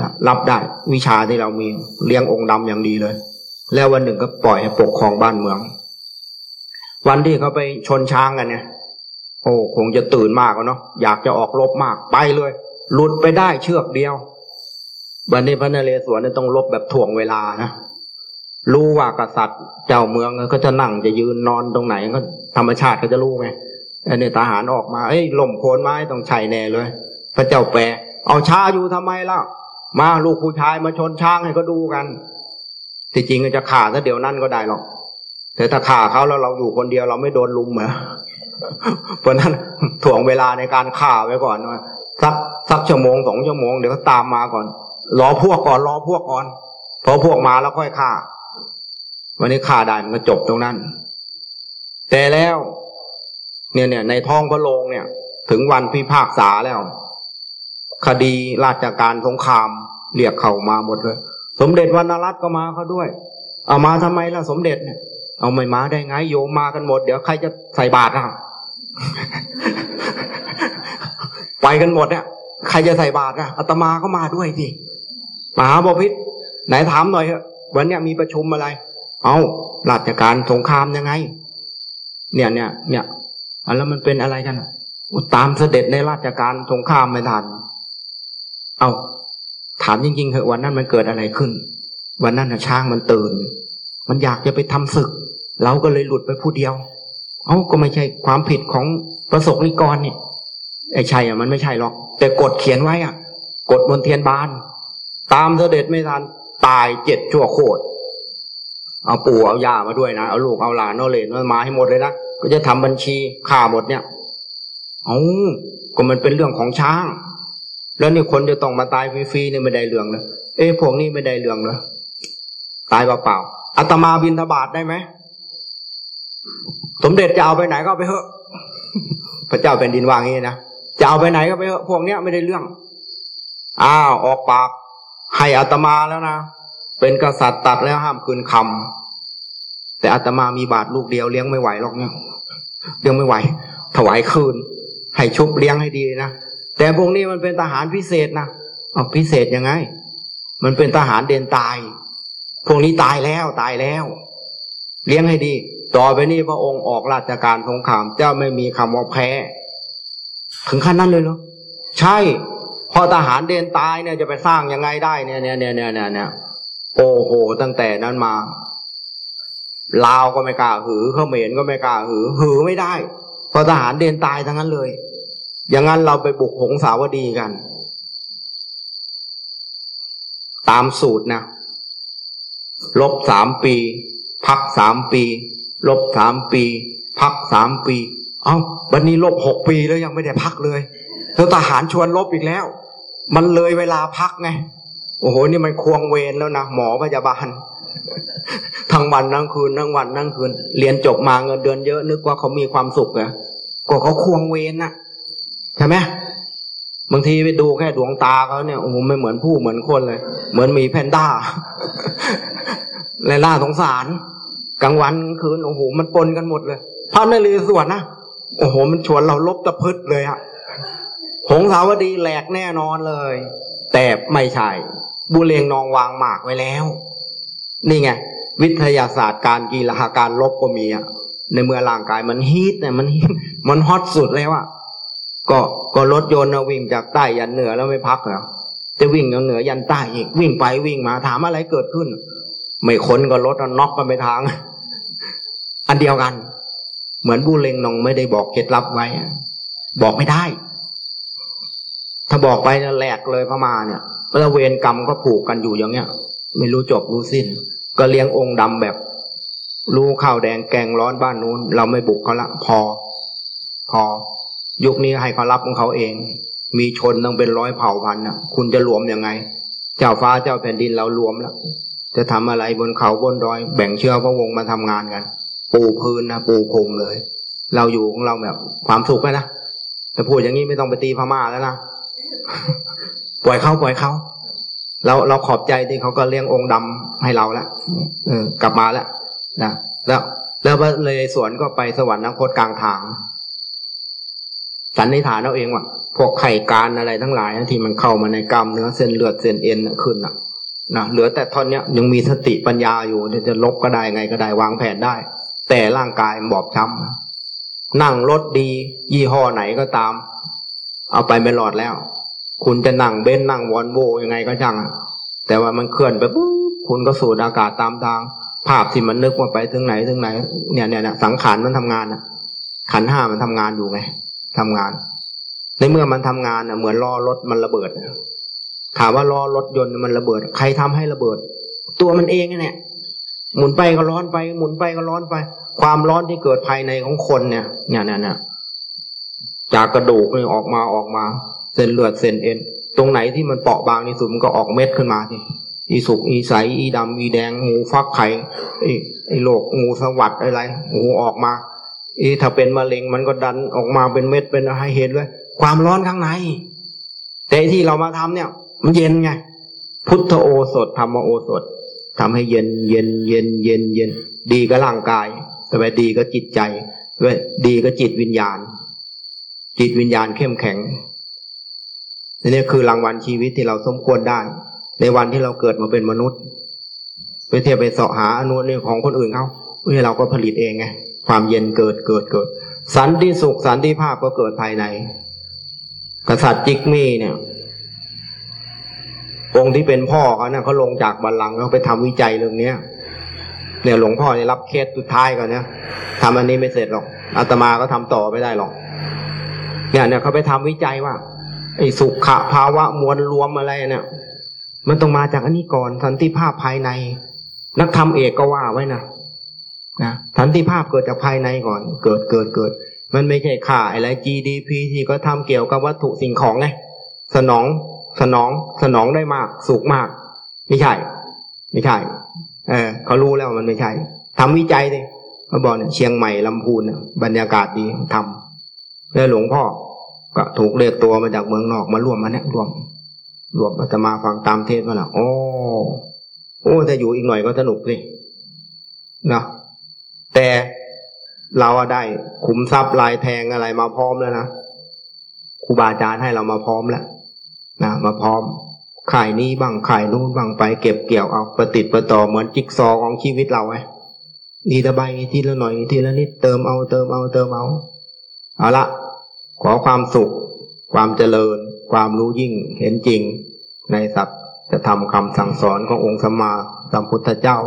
นะรับได้วิชาที่เรามีเลี้ยงองค์ดำอย่างดีเลย แล้ววันหนึ่งก็ปล่อยให้ปกครองบ้านเมือง วันที่เขาไปชนช้างกันเนี่ย โอ้คงจะตื่นมากเนาะอยากจะออกรบมากไปเลย หลุดไปได้เชือกเดียว วันนี้พระนเรศวรต้องลบแบบถ่วงเวลานะรู้ว่ากษัตริย์เจ้าเมืองก็จะนั่งจะยืนนอนตรงไหนก็ธรรมชาติก็จะรู้ไงอันนี้ทหารออกมาเอ้ยล่มโคนไม้ต้องใช่แน่เลย พระเจ้าแปรเอาช้าอยู่ทำไมล่ะมาลูกผู้ชายมาชนช้างให้ก็ดูกันที่จริงจะข่าซะเดี๋ยวนั้นก็ได้หรอก แต่ถ้าข่าเขาแล้วเราอยู่คนเดียวเราไม่โดนลุมเหรอเพราะนั้นถ่วงเวลาในการข่าไว้ก่อนว่าสักสักชั่วโมงสองชั่วโมงเดี๋ยวก็ตามมาก่อน รอพวกก่อนรอพวกก่อนพอพวกมาแล้วค่อยข่า วันนี้ข่าได้มันก็จบตรงนั้น แต่แล้ว เนี่ยเนี่ยในท้องพระโรงเนี่ย ถึงวันพิพากษาแล้ว คดีราชการสงครามเรียกเข้ามาหมดเลย สมเด็จวรรณรัตน์ก็มาเขาด้วย เอามาทำไมล่ะสมเด็จเนี่ย เอาไม่มาได้ไงโยมมากันหมด เดี๋ยวใครจะใส่บาตรอะไปกันหมดเนี่ยใครจะใส่บาตรอะอาตมาก็มาด้วยสิมหาบพิษไหนถามหน่อยเถอะวันเนี้ยมีประชุมอะไร เอาราชการสงครามยังไง เนี่ยเนี่ยเนี่ยแล้วมันเป็นอะไรกันตามเสด็จในราชการสงครามไม่ทันเอาถามจริงๆเถอะวันนั้นมันเกิดอะไรขึ้น วันนั้นช้างมันตื่น มันอยากจะไปทำศึก เราก็เลยหลุดไปผู้เดียว เอาก็ไม่ใช่ความผิดของประสบนิกรเนี่ยไอ้ชัยอะมันไม่ใช่หรอก แต่กฎเขียนไว้อะ กฎบนเทียนบาน ตามเสด็จไม่ทันตายเจ็ดชั่วโคตรเอาปู่เอายามาด้วยนะ เอาลูกเอาหลานเอาเลนมาให้หมดเลยนะ ก็จะทำบัญชีข่าหมดเนี่ยเอาก็มันเป็นเรื่องของช้าง แล้วนี่คนจะต้องมาตายฟรีๆเนี่ยไม่ได้เรื่องเลยเอ้พวกนี้ไม่ได้เรื่องเลยตายเปล่าๆอาตมาบินทบาทได้ไหม สมเด็จจะเอาไปไหนก็ไปเถอะ พระเจ้าเป็นดินวางงี้นะจะเอาไปไหนก็ไปเถอะพวกเนี้ยไม่ได้เรื่อง อ้าวออกปากให้อาตมาแล้วนะเป็นกษัตริย์ตัดแล้วห้ามคืนคำแต่อาตมามีบาทลูกเดียวเลี้ยงไม่ไหวหรอกเนี่ยเลี้ยงไม่ไหว ถวายคืน ให้ชุบเลี้ยงให้ดีนะแต่พวกนี้มันเป็นทหารพิเศษนะอ๋อพิเศษยังไง มันเป็นทหารเดนตาย พวกนี้ตายแล้วตายแล้ว เลี้ยงให้ดี ต่อไปนี้พระองค์ออกราชการสงครามเจ้าไม่มีคำว่าแพ้ ถึงขั้นนั้นเลยเหรอใช่ พอทหารเดินตายเนี่ยจะไปสร้างยังไงได้เนี่ยเนี่ยเนี่ยเนี่ยเนี่ยโอ้โห ตั้งแต่นั้นมาลาวก็ไม่กล้าหือเขมรก็ไม่กล้าหือ หือไม่ได้พอทหารเดินตายทั้งนั้นเลย อย่างนั้นเราไปบุกหงสาวดีกัน ตามสูตรนะลบสามปี พักสามปี ลบสามปี พักสามปี เอ้าวันนี้ลบหกปีแล้วยังไม่ได้พักเลยแล้วทหารชวนลบอีกแล้ว มันเลยเวลาพักไงโอ้โหนี่มันควงเวรแล้วนะหมอพยาบาลทั้งวันทั้งคืนทั้งวันทั้งคืน เรียนจบมาเงินเดือนเยอะนึกว่าเขามีความสุขเหรอก็เขาควงเวรนะใช่ไหมบางทีไปดูแค่ดวงตาเขาเนี่ยโอ้โหไม่เหมือนผู้เหมือนคนเลย เหมือนหมีแพนด้าและน่าสงสาร กลางวันกลางคืนโอ้โหมันปนกันหมดเลยพระนเรศวรนะโอ้โห มันชวนเราลบตะพึดเลยอะหงสาวดีแหลกแน่นอนเลย แต่ไม่ใช่บุเรงนองวางหมากไว้แล้ว นี่ไงวิทยาศาสตร์การกีฬาการลบก็มีอะในเมื่อร่างกายมันฮีทเนี่ยมันมันฮอตสุดแล้วอะก็ก็รถยนต์วิ่งจากใต้ยันเหนือแล้วไม่พักเหรอจะวิ่งจากเหนือยันใต้อีกวิ่งไปวิ่งมาถามอะไรเกิดขึ้น ไม่ค้นก็รถน็อกกันไปทาง อันเดียวกัน เหมือนบูเลงนองไม่ได้บอกเคล็ดลับไว้ บอกไม่ได้ ถ้าบอกไปจะแหลกเลยพม่าเนี่ยแล้วเวรกรรมก็ผูกกันอยู่อย่างเงี้ย ไม่รู้จบรู้สิ้น ก็เลี้ยงองค์ดำแบบ รู้ข้าวแดงแกงร้อนบ้านนู้น เราไม่บุกเขาละพอ พอ ยุคนี้ให้เขารับของเขาเอง มีชนต้องเป็นร้อยเผ่าพันน่ะคุณจะรวมยังไง เจ้าฟ้าเจ้าแผ่นดินเรารวมแล้วจะทำอะไรบนเขาบนดอย แบ่งเชื้อพระวงมาทำงานกัน ปูพื้นนะปูพรมเลย เราอยู่ของเราแบบความสุขนะแต่พูดอย่างนี้ไม่ต้องไปตีพม่าแล้วนะปล่อยเขาปล่อยเขาเราเราขอบใจที่เขาก็เลี้ยงองค์ดำให้เราแล้วเออกลับมาแล้วนะแล้วแล้วเลยสวนก็ไปสวรรค์นักลางทางสันนิษฐานเอาเองว่าพวกไข่การอะไรทั้งหลายนะที่มันเข้ามาในกล้ามเนื้อเส้นเลือดเส้นเอ็นขึ้นอะนะเหลือแต่ท่อนเนี้ยยังมีสติปัญญาอยู่จะลบก็ได้ไงก็ได้วางแผนได้ แต่ร่างกายมันบอบช้ำนั่งรถดี ยี่ห้อไหนก็ตาม เอาไปไม่รอดแล้ว คุณจะนั่งเบนซ์นั่งวอนโวยังไงก็ช่างแต่ว่ามันเคลื่อนไปปุ๊บคุณก็สูดอากาศตามทาง ภาพที่มันนึกว่าไปถึงไหนถึงไหน เนี่ยเนี่ยเนี่ยสังขารมันทำงานอะขันห้ามันทำงานอยู่ไงทำงาน ในเมื่อมันทำงานอะ เหมือนล้อรถมันระเบิดถามว่าล้อรถยนต์มันระเบิด ใครทำให้ระเบิด ตัวมันเองเนี่ยหมุนไปก็ร้อนไป หมุนไปก็ร้อนไป ความร้อนที่เกิดภายในของคนเนี่ยเนี่ยเนี่ยเนี่ยจากกระดูกเนี่ยออกมาออกมา เส้นเลือดเส้นเอ็นตรงไหนที่มันเปราะบางที่สุดมันก็ออกเม็ดขึ้นมาทีอีสุกอีใสอีดำอีแดงงูฟักไข่ไอ้ไอ้โรคงูสวัสดอะไรงูออกมาอีถ้าเป็นมะเร็งมันก็ดันออกมาเป็นเม็ดเป็นอะไรเห็นเลย ความร้อนข้างใน แต่ที่เรามาทำเนี่ย มันเย็นไง พุทธโอสถธรรมโอสถทำให้เย็นเย็นเย็นเย็นเย็นดีก็ร่างกาย แต่ไปดีก็จิตใจเว้ยดีก็จิตวิญญาณ จิตวิญญาณเข้มแข็งนี่คือรางวัลชีวิตที่เราสมควรได้ ในวันที่เราเกิดมาเป็นมนุษย์ไปเทียบไปเสาะหาอนุนี่ของคนอื่นเขาเมื่เราก็ผลิตเองไงความเย็นเกิดเกิดเกิด สันติสุขสันติภาพก็เกิดภายใน กษัตริย์จิกมี่เนี่ยองค์ที่เป็นพ่อเขาเนี่ยเขาลงจากบัลลังก์เขาไปทำวิจัยเรื่องเนี้ย เนี่ยหลวงพ่อเนี่ยรับเคสสุดท้ายก่อนเนี่ยทำอันนี้ไม่เสร็จหรอกอาตมาก็ทำต่อไม่ได้หรอกเนี่ยเนี่ยเขาไปทำวิจัยว่าไอ้สุขภาวะมวลรวมอะไรเนี่ย มันต้องมาจากอันนี้ก่อนสันติภาพภายใน นักธรรมเอกก็ว่าไว้นะนะสันติภาพเกิดจากภายในก่อน เกิดเกิดเกิด มันไม่ใช่ค่าอะไร GDP ที่ก็ทำเกี่ยวกับวัตถุสิ่งของไงสนองสนองสนองได้มาก สุขมาก ไม่ใช่ ไม่ใช่ เออเขารู้แล้วมันไม่ใช่ทำวิจัยเลยเขาบอกเนี่ยเชียงใหม่ลำพูนบรรยากาศดีทำแล้วหลวงพ่อก็ถูกเรียกตัวมาจากเมืองนอกมาร่วมมาเนี่ยร่วมรวมอาตมาฟังตามเทศมาละโอ้โอ้ถ้าอยู่อีกหน่อยก็สนุกสินะแต่เราได้ขุมทรัพย์ลายแทงอะไรมาพร้อมแล้วนะครูบาอาจารย์ให้เรามาพร้อมแล้วนะมาพร้อม ขายนี้บ้างขายนู้นบ้างไปเก็บเกี่ยวเอาประติดประต่อเหมือนจิ๊กซอของชีวิตเราไงดีตะใบทีละหน่อยทีละนิดเติมเอาเติมเอาเติมเอาเอาละขอความสุข ความเจริญ ความรู้ยิ่งเห็นจริง ในสัจจะทำคำสั่งสอนขององค์สมมาสัมพุทธเจ้า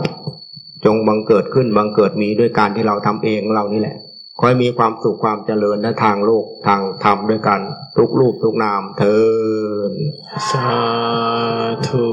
จงบังเกิดขึ้นบังเกิดมีด้วยการที่เราทำเองเรานี่แหละขอให้มีความสุขความเจริญในทางโลกทางธรรมด้วยกัน ทุกรูปทุกนามเทิน สาธุ